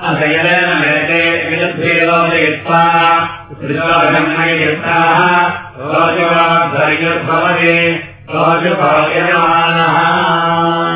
भवते आदृशमेवेतामाशात् संयदेवे विदभ्यलोदयित्वा ब्रूयाय अराजवाभर्यस्यात् अराजवाजमानः असयलेन मेते